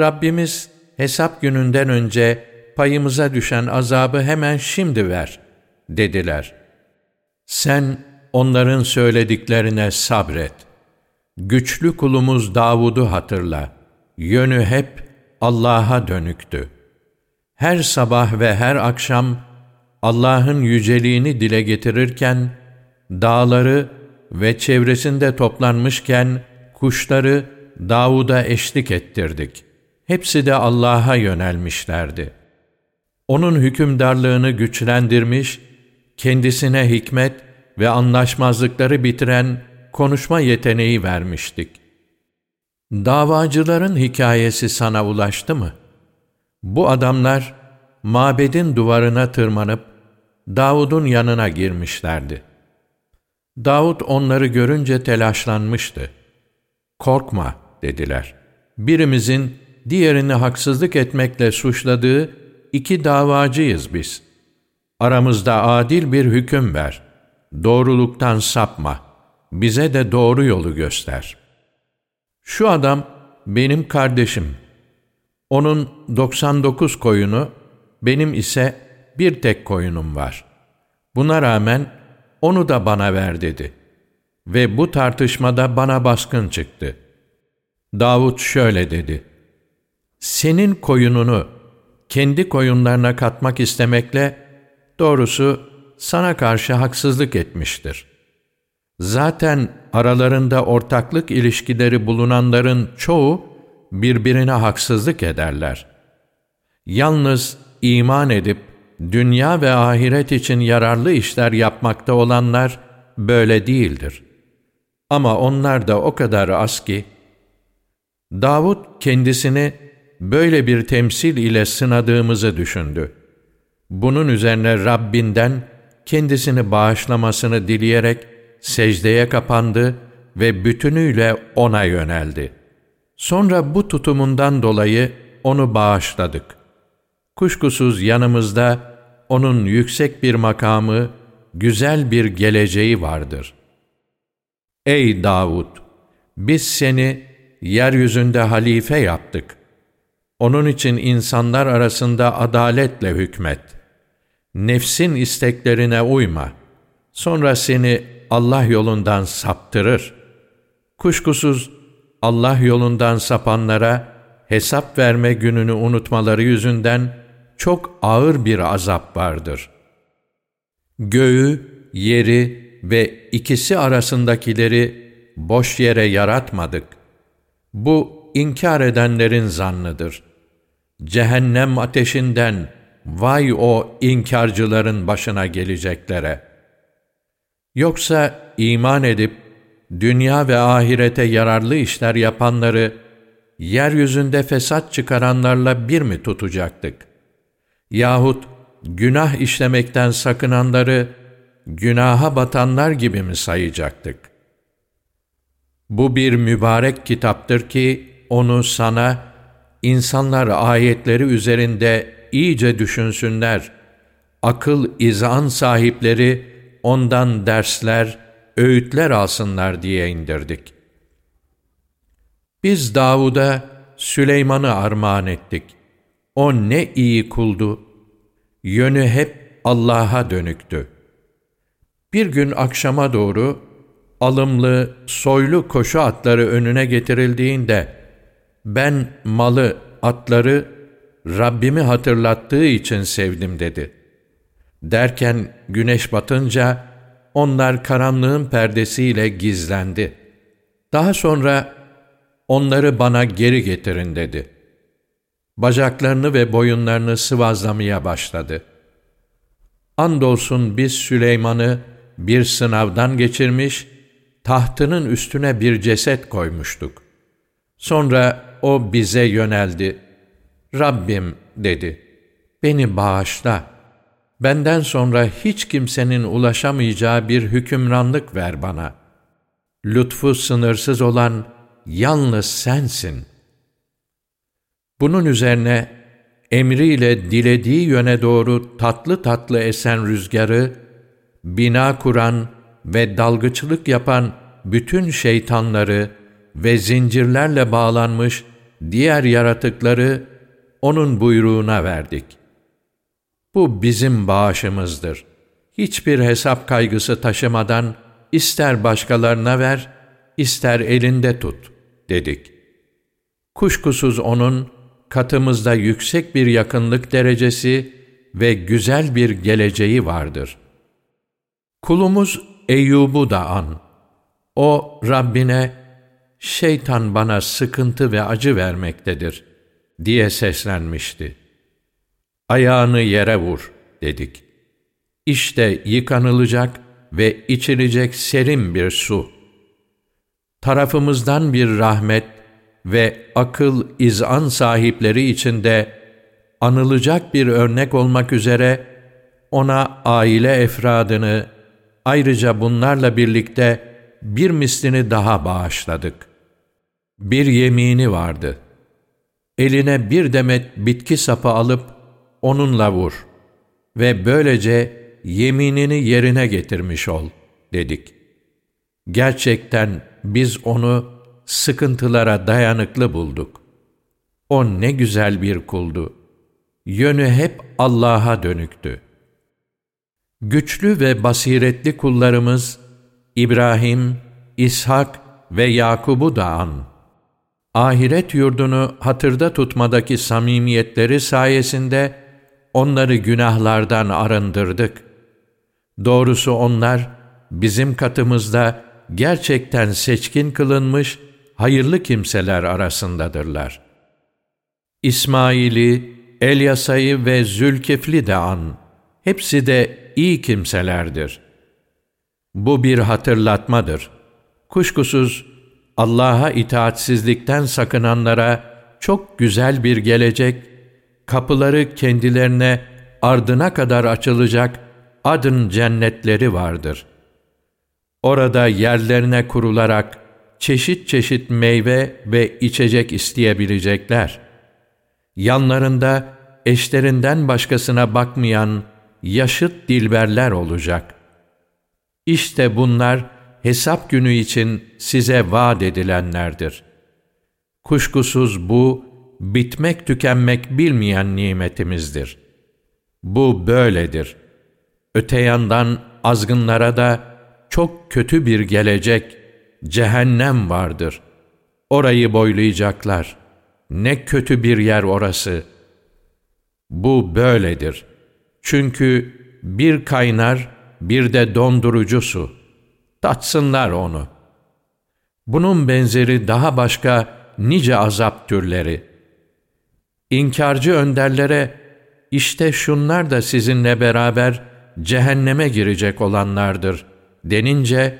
Rabbimiz hesap gününden önce payımıza düşen azabı hemen şimdi ver dediler. Sen onların söylediklerine sabret. Güçlü kulumuz Davud'u hatırla. Yönü hep Allah'a dönüktü.'' Her sabah ve her akşam Allah'ın yüceliğini dile getirirken, dağları ve çevresinde toplanmışken kuşları Davud'a eşlik ettirdik. Hepsi de Allah'a yönelmişlerdi. Onun hükümdarlığını güçlendirmiş, kendisine hikmet ve anlaşmazlıkları bitiren konuşma yeteneği vermiştik. Davacıların hikayesi sana ulaştı mı?'' Bu adamlar mabedin duvarına tırmanıp Davud'un yanına girmişlerdi. Davud onları görünce telaşlanmıştı. Korkma dediler. Birimizin diğerini haksızlık etmekle suçladığı iki davacıyız biz. Aramızda adil bir hüküm ver. Doğruluktan sapma. Bize de doğru yolu göster. Şu adam benim kardeşim. Onun 99 koyunu, benim ise bir tek koyunum var. Buna rağmen onu da bana ver dedi. Ve bu tartışmada bana baskın çıktı. Davut şöyle dedi. Senin koyununu kendi koyunlarına katmak istemekle doğrusu sana karşı haksızlık etmiştir. Zaten aralarında ortaklık ilişkileri bulunanların çoğu birbirine haksızlık ederler. Yalnız iman edip dünya ve ahiret için yararlı işler yapmakta olanlar böyle değildir. Ama onlar da o kadar az ki, Davud kendisini böyle bir temsil ile sınadığımızı düşündü. Bunun üzerine Rabbinden kendisini bağışlamasını dileyerek secdeye kapandı ve bütünüyle O'na yöneldi. Sonra bu tutumundan dolayı O'nu bağışladık. Kuşkusuz yanımızda O'nun yüksek bir makamı, güzel bir geleceği vardır. Ey Davud! Biz seni yeryüzünde halife yaptık. Onun için insanlar arasında adaletle hükmet. Nefsin isteklerine uyma. Sonra seni Allah yolundan saptırır. Kuşkusuz Allah yolundan sapanlara hesap verme gününü unutmaları yüzünden çok ağır bir azap vardır. Göğü, yeri ve ikisi arasındakileri boş yere yaratmadık. Bu inkar edenlerin zannıdır. Cehennem ateşinden vay o inkarcıların başına geleceklere. Yoksa iman edip dünya ve ahirete yararlı işler yapanları yeryüzünde fesat çıkaranlarla bir mi tutacaktık? Yahut günah işlemekten sakınanları günaha batanlar gibi mi sayacaktık? Bu bir mübarek kitaptır ki onu sana insanlar ayetleri üzerinde iyice düşünsünler. Akıl izan sahipleri ondan dersler, öğütler alsınlar diye indirdik. Biz Davud'a Süleyman'ı armağan ettik. O ne iyi kuldu. Yönü hep Allah'a dönüktü. Bir gün akşama doğru alımlı, soylu koşu atları önüne getirildiğinde ben malı, atları Rabbimi hatırlattığı için sevdim dedi. Derken güneş batınca onlar karanlığın perdesiyle gizlendi. Daha sonra onları bana geri getirin dedi. Bacaklarını ve boyunlarını sıvazlamaya başladı. Andolsun biz Süleyman'ı bir sınavdan geçirmiş, tahtının üstüne bir ceset koymuştuk. Sonra o bize yöneldi. Rabbim dedi, beni bağışla. Benden sonra hiç kimsenin ulaşamayacağı bir hükümranlık ver bana. Lütfu sınırsız olan yalnız sensin. Bunun üzerine emriyle dilediği yöne doğru tatlı tatlı esen rüzgarı, bina kuran ve dalgıçlık yapan bütün şeytanları ve zincirlerle bağlanmış diğer yaratıkları onun buyruğuna verdik. Bu bizim bağışımızdır. Hiçbir hesap kaygısı taşımadan ister başkalarına ver, ister elinde tut, dedik. Kuşkusuz onun katımızda yüksek bir yakınlık derecesi ve güzel bir geleceği vardır. Kulumuz Eyyub'u da an. O Rabbine, şeytan bana sıkıntı ve acı vermektedir diye seslenmişti. Ayağını yere vur dedik. İşte yıkanılacak ve içilecek serin bir su. Tarafımızdan bir rahmet ve akıl izan sahipleri içinde anılacak bir örnek olmak üzere ona aile efradını ayrıca bunlarla birlikte bir mislini daha bağışladık. Bir yemini vardı. Eline bir demet bitki sapı alıp onunla vur ve böylece yeminini yerine getirmiş ol dedik. Gerçekten biz onu sıkıntılara dayanıklı bulduk. O ne güzel bir kuldu. Yönü hep Allah'a dönüktü. Güçlü ve basiretli kullarımız İbrahim, İshak ve Yakub'u da an. Ahiret yurdunu hatırda tutmadaki samimiyetleri sayesinde onları günahlardan arındırdık. Doğrusu onlar bizim katımızda gerçekten seçkin kılınmış hayırlı kimseler arasındadırlar. İsmail'i, Elyasa'yı ve Zülkifli de an. Hepsi de iyi kimselerdir. Bu bir hatırlatmadır. Kuşkusuz Allah'a itaatsizlikten sakınanlara çok güzel bir gelecek, kapıları kendilerine ardına kadar açılacak adın cennetleri vardır. Orada yerlerine kurularak çeşit çeşit meyve ve içecek isteyebilecekler. Yanlarında eşlerinden başkasına bakmayan yaşıt dilberler olacak. İşte bunlar hesap günü için size vaat edilenlerdir. Kuşkusuz bu, bitmek tükenmek bilmeyen nimetimizdir. Bu böyledir. Öte yandan azgınlara da çok kötü bir gelecek, cehennem vardır. Orayı boylayacaklar. Ne kötü bir yer orası. Bu böyledir. Çünkü bir kaynar, bir de dondurucu su. Tatsınlar onu. Bunun benzeri daha başka nice azap türleri. İnkarcı önderlere, işte şunlar da sizinle beraber cehenneme girecek olanlardır denince,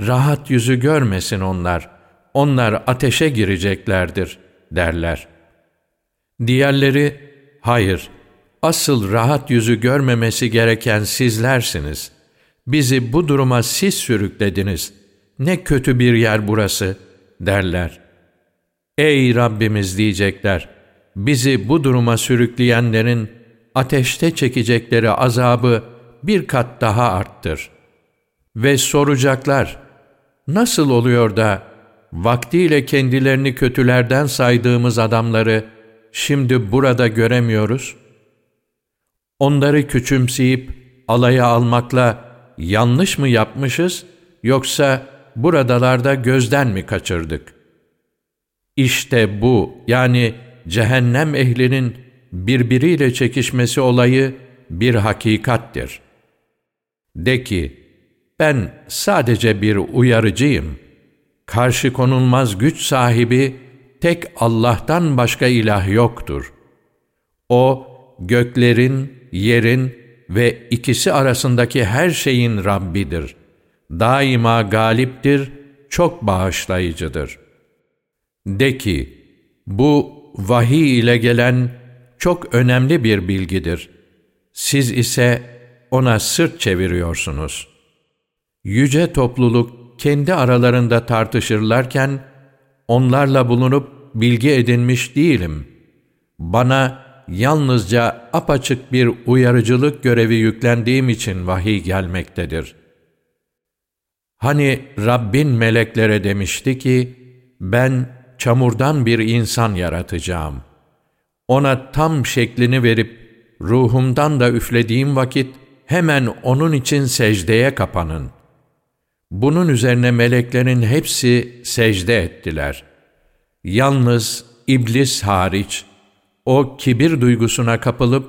rahat yüzü görmesin onlar, onlar ateşe gireceklerdir derler. Diğerleri, hayır, asıl rahat yüzü görmemesi gereken sizlersiniz. Bizi bu duruma siz sürüklediniz. Ne kötü bir yer burası, derler. Ey Rabbimiz diyecekler, bizi bu duruma sürükleyenlerin ateşte çekecekleri azabı bir kat daha arttır. Ve soracaklar, nasıl oluyor da vaktiyle kendilerini kötülerden saydığımız adamları şimdi burada göremiyoruz? Onları küçümseyip alaya almakla yanlış mı yapmışız yoksa buradalarda gözden mi kaçırdık? İşte bu yani cehennem ehlinin birbiriyle çekişmesi olayı bir hakikattir. De ki, ben sadece bir uyarıcıyım. Karşı konulmaz güç sahibi tek Allah'tan başka ilah yoktur. O, göklerin, yerin ve ikisi arasındaki her şeyin Rabbidir. Daima galiptir, çok bağışlayıcıdır. De ki, bu vahiy ile gelen çok önemli bir bilgidir. Siz ise ona sırt çeviriyorsunuz. Yüce topluluk kendi aralarında tartışırlarken, onlarla bulunup bilgi edinmiş değilim. Bana yalnızca apaçık bir uyarıcılık görevi yüklendiğim için vahiy gelmektedir. Hani Rabbin meleklere demişti ki, ben çamurdan bir insan yaratacağım. Ona tam şeklini verip ruhumdan da üflediğim vakit hemen onun için secdeye kapanın. Bunun üzerine meleklerin hepsi secde ettiler. Yalnız iblis hariç o kibir duygusuna kapılıp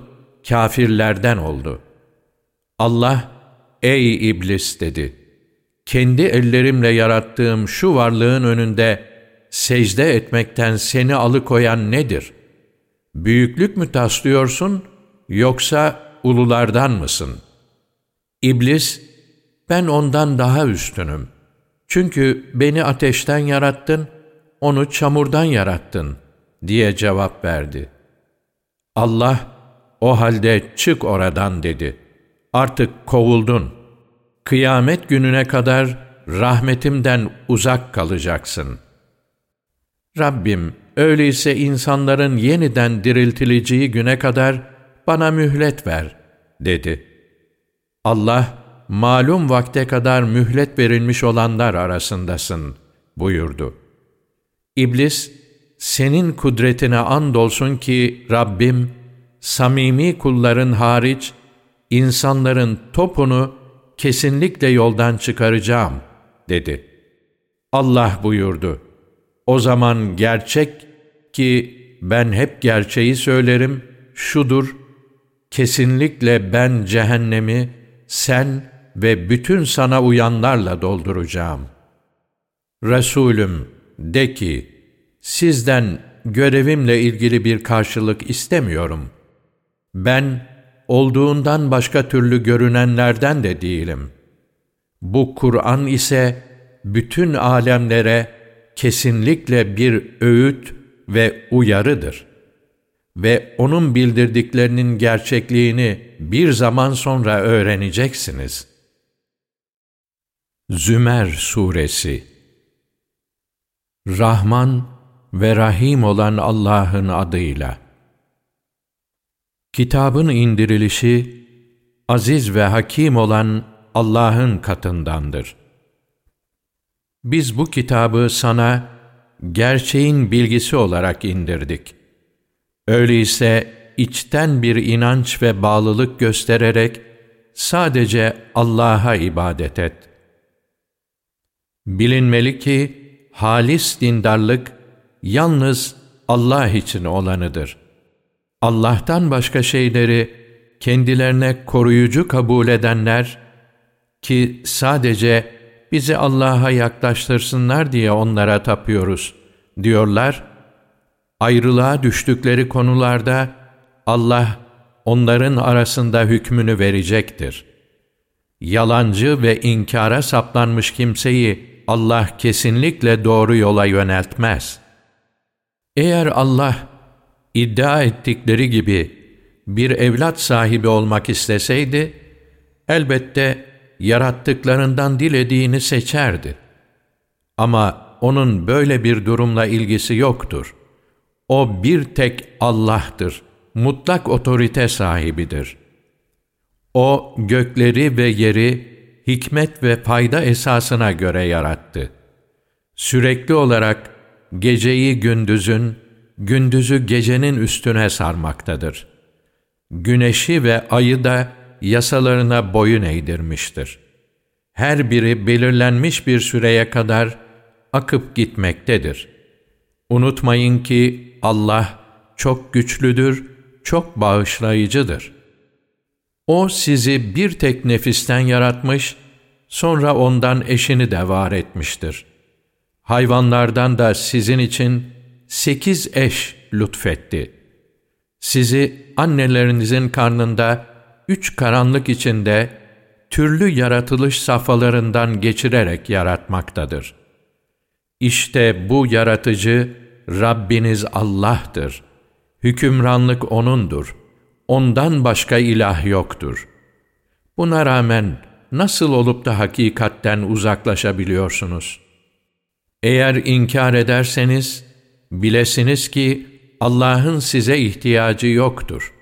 kafirlerden oldu. Allah, ey iblis dedi, kendi ellerimle yarattığım şu varlığın önünde secde etmekten seni alıkoyan nedir? Büyüklük mü taslıyorsun yoksa ululardan mısın? İblis, ben ondan daha üstünüm. Çünkü beni ateşten yarattın, onu çamurdan yarattın diye cevap verdi.'' Allah, o halde çık oradan dedi. Artık kovuldun. Kıyamet gününe kadar rahmetimden uzak kalacaksın. Rabbim, öyleyse insanların yeniden diriltileceği güne kadar bana mühlet ver. dedi. Allah, malum vakte kadar mühlet verilmiş olanlar arasındasın buyurdu. İblis, senin kudretine andolsun ki Rabbim, samimi kulların hariç, insanların topunu kesinlikle yoldan çıkaracağım, dedi. Allah buyurdu. O zaman gerçek ki ben hep gerçeği söylerim, şudur, kesinlikle ben cehennemi sen ve bütün sana uyanlarla dolduracağım. Resulüm de ki, sizden görevimle ilgili bir karşılık istemiyorum. Ben olduğundan başka türlü görünenlerden de değilim. Bu Kur'an ise bütün alemlere kesinlikle bir öğüt ve uyarıdır. Ve onun bildirdiklerinin gerçekliğini bir zaman sonra öğreneceksiniz. Zümer Suresi Rahman ve Rahim olan Allah'ın adıyla Kitabın indirilişi, aziz ve hakim olan Allah'ın katındandır. Biz bu kitabı sana gerçeğin bilgisi olarak indirdik. Öyleyse içten bir inanç ve bağlılık göstererek sadece Allah'a ibadet et. Bilinmeli ki halis dindarlık yalnız Allah için olanıdır. Allah'tan başka şeyleri kendilerine koruyucu kabul edenler ki sadece bizi Allah'a yaklaştırsınlar diye onlara tapıyoruz diyorlar. Ayrılığa düştükleri konularda Allah onların arasında hükmünü verecektir. Yalancı ve inkara saplanmış kimseyi Allah kesinlikle doğru yola yöneltmez. Eğer Allah iddia ettikleri gibi bir evlat sahibi olmak isteseydi, elbette yarattıklarından dilediğini seçerdi. Ama onun böyle bir durumla ilgisi yoktur. O bir tek Allah'tır, mutlak otorite sahibidir. O gökleri ve yeri hikmet ve fayda esasına göre yarattı. Sürekli olarak geceyi gündüzün, gündüzü gecenin üstüne sarmaktadır. Güneşi ve ayı da yasalarına boyun eğdirmiştir. Her biri belirlenmiş bir süreye kadar akıp gitmektedir. Unutmayın ki Allah çok güçlüdür, çok bağışlayıcıdır. O sizi bir tek nefisten yaratmış, sonra ondan eşini de var etmiştir. Hayvanlardan da sizin için sekiz eş lütfetti. Sizi annelerinizin karnında üç karanlık içinde türlü yaratılış safhalarından geçirerek yaratmaktadır. İşte bu yaratıcı Rabbiniz Allah'tır. Hükümranlık O'nundur. Ondan başka ilah yoktur. Buna rağmen nasıl olup da hakikatten uzaklaşabiliyorsunuz? Eğer inkar ederseniz, bilesiniz ki Allah'ın size ihtiyacı yoktur.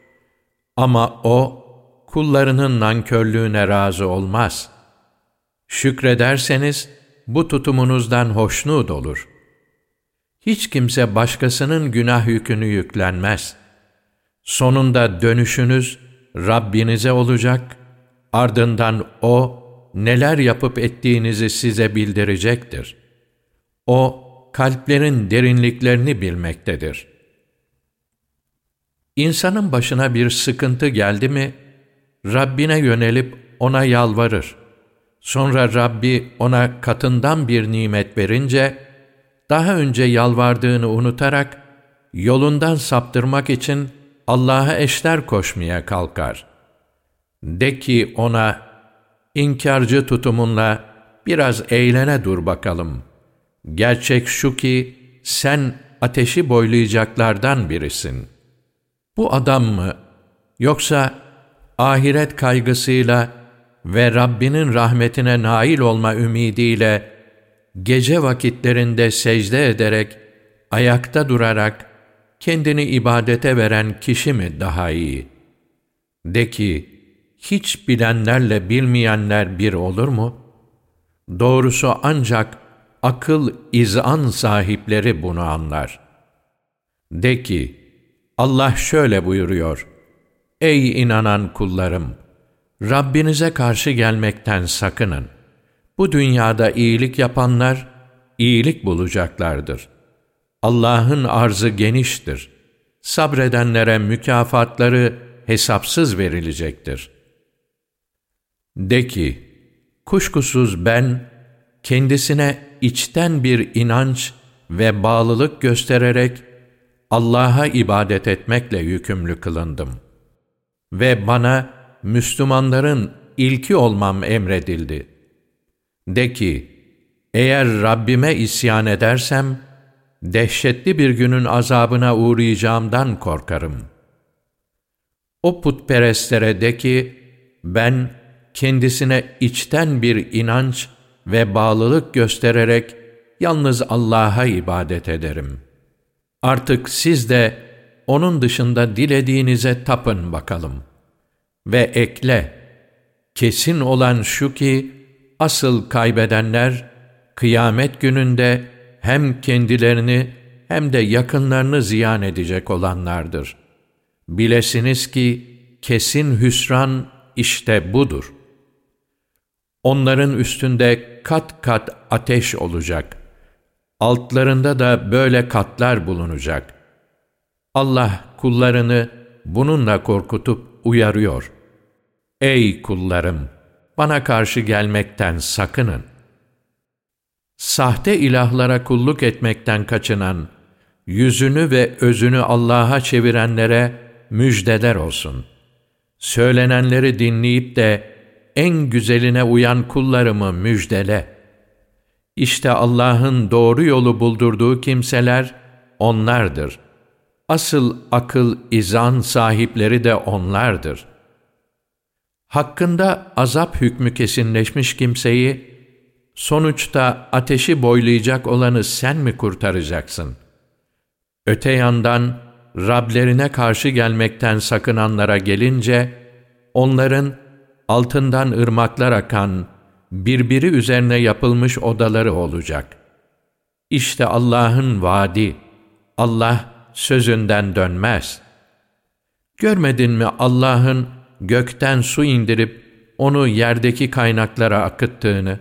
Ama O, kullarının nankörlüğüne razı olmaz. Şükrederseniz bu tutumunuzdan hoşnut olur. Hiç kimse başkasının günah yükünü yüklenmez. Sonunda dönüşünüz Rabbinize olacak, ardından O neler yapıp ettiğinizi size bildirecektir. O, kalplerin derinliklerini bilmektedir. İnsanın başına bir sıkıntı geldi mi, Rabbine yönelip ona yalvarır. Sonra Rabbi ona katından bir nimet verince, daha önce yalvardığını unutarak, yolundan saptırmak için Allah'a eşler koşmaya kalkar. De ki ona, inkarcı tutumunla biraz eğlene dur bakalım. Gerçek şu ki, sen ateşi boylayacaklardan birisin. Bu adam mı, yoksa ahiret kaygısıyla ve Rabbinin rahmetine nail olma ümidiyle gece vakitlerinde secde ederek, ayakta durarak kendini ibadete veren kişi mi daha iyi? De ki, hiç bilenlerle bilmeyenler bir olur mu? Doğrusu ancak akıl izan sahipleri bunu anlar. De ki, Allah şöyle buyuruyor, Ey inanan kullarım! Rabbinize karşı gelmekten sakının. Bu dünyada iyilik yapanlar, iyilik bulacaklardır. Allah'ın arzı geniştir. Sabredenlere mükafatları hesapsız verilecektir. De ki, kuşkusuz ben, kendisine içten bir inanç ve bağlılık göstererek Allah'a ibadet etmekle yükümlü kılındım. Ve bana Müslümanların ilki olmam emredildi. De ki, eğer Rabbime isyan edersem, dehşetli bir günün azabına uğrayacağımdan korkarım. O putperestlere de ki, ben kendisine içten bir inanç ve bağlılık göstererek yalnız Allah'a ibadet ederim. Artık siz de onun dışında dilediğinize tapın bakalım. Ve ekle, kesin olan şu ki, asıl kaybedenler, kıyamet gününde hem kendilerini hem de yakınlarını ziyan edecek olanlardır. Bilesiniz ki, kesin hüsran işte budur. Onların üstünde kat kat ateş olacak. Altlarında da böyle katlar bulunacak. Allah kullarını bununla korkutup uyarıyor. Ey kullarım! Bana karşı gelmekten sakının. Sahte ilahlara kulluk etmekten kaçınan, yüzünü ve özünü Allah'a çevirenlere müjdeler olsun. Söylenenleri dinleyip de en güzeline uyan kullarımı müjdele. İşte Allah'ın doğru yolu buldurduğu kimseler onlardır. Asıl akıl izan sahipleri de onlardır. Hakkında azap hükmü kesinleşmiş kimseyi, sonuçta ateşi boylayacak olanı sen mi kurtaracaksın? Öte yandan, Rablerine karşı gelmekten sakınanlara gelince, onların altından ırmaklar akan, birbiri üzerine yapılmış odaları olacak. İşte Allah'ın vaadi, Allah sözünden dönmez. Görmedin mi Allah'ın gökten su indirip onu yerdeki kaynaklara akıttığını?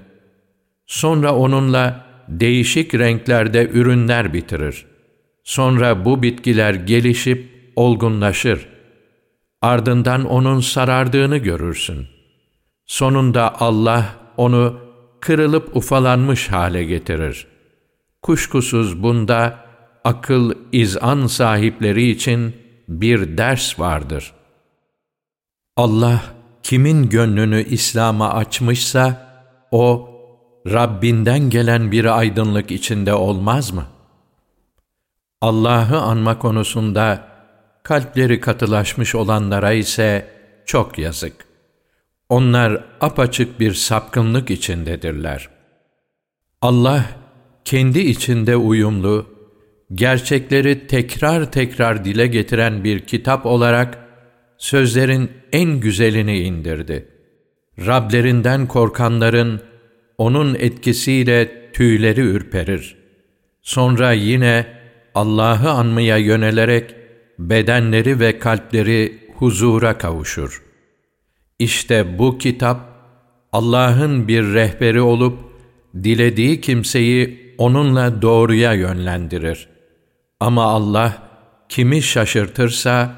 Sonra onunla değişik renklerde ürünler bitirir. Sonra bu bitkiler gelişip olgunlaşır. Ardından onun sarardığını görürsün.'' Sonunda Allah onu kırılıp ufalanmış hale getirir. Kuşkusuz bunda akıl izan sahipleri için bir ders vardır. Allah kimin gönlünü İslam'a açmışsa o Rabbinden gelen bir aydınlık içinde olmaz mı? Allah'ı anma konusunda kalpleri katılaşmış olanlara ise çok yazık. Onlar apaçık bir sapkınlık içindedirler. Allah kendi içinde uyumlu, gerçekleri tekrar tekrar dile getiren bir kitap olarak sözlerin en güzelini indirdi. Rablerinden korkanların onun etkisiyle tüyleri ürperir. Sonra yine Allah'ı anmaya yönelerek bedenleri ve kalpleri huzura kavuşur.'' İşte bu kitap Allah'ın bir rehberi olup dilediği kimseyi onunla doğruya yönlendirir. Ama Allah kimi şaşırtırsa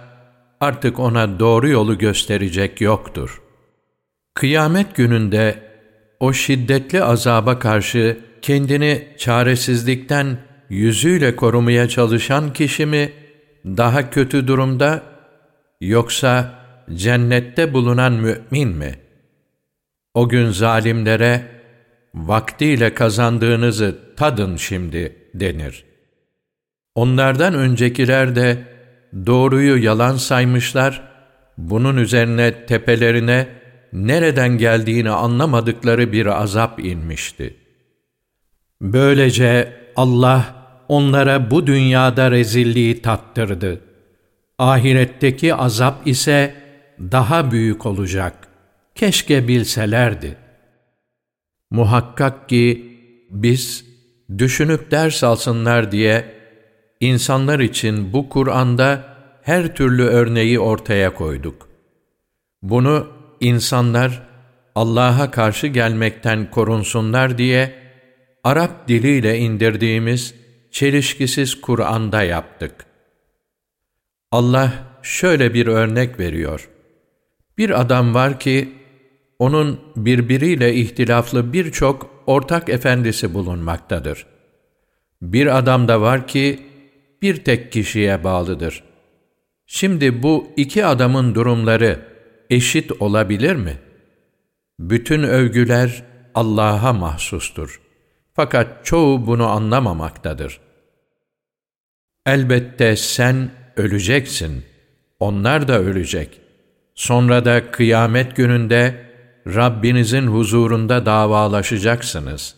artık ona doğru yolu gösterecek yoktur. Kıyamet gününde o şiddetli azaba karşı kendini çaresizlikten yüzüyle korumaya çalışan kişi mi daha kötü durumda yoksa cennette bulunan mümin mi? O gün zalimlere, vaktiyle kazandığınızı tadın şimdi denir. Onlardan öncekiler de doğruyu yalan saymışlar, bunun üzerine tepelerine nereden geldiğini anlamadıkları bir azap inmişti. Böylece Allah onlara bu dünyada rezilliği tattırdı. Ahiretteki azap ise daha büyük olacak. keşke bilselerdi. Muhakkak ki biz düşünüp ders alsınlar diye insanlar için bu Kur'an'da her türlü örneği ortaya koyduk. Bunu insanlar Allah'a karşı gelmekten korunsunlar diye Arap diliyle indirdiğimiz çelişkisiz Kur'an'da yaptık. Allah şöyle bir örnek veriyor. Bir adam var ki, onun birbiriyle ihtilaflı birçok ortak efendisi bulunmaktadır. Bir adam da var ki, bir tek kişiye bağlıdır. Şimdi bu iki adamın durumları eşit olabilir mi? Bütün övgüler Allah'a mahsustur. Fakat çoğu bunu anlamamaktadır. Elbette sen öleceksin. Onlar da ölecek. Sonra da kıyamet gününde Rabbinizin huzurunda davalaşacaksınız.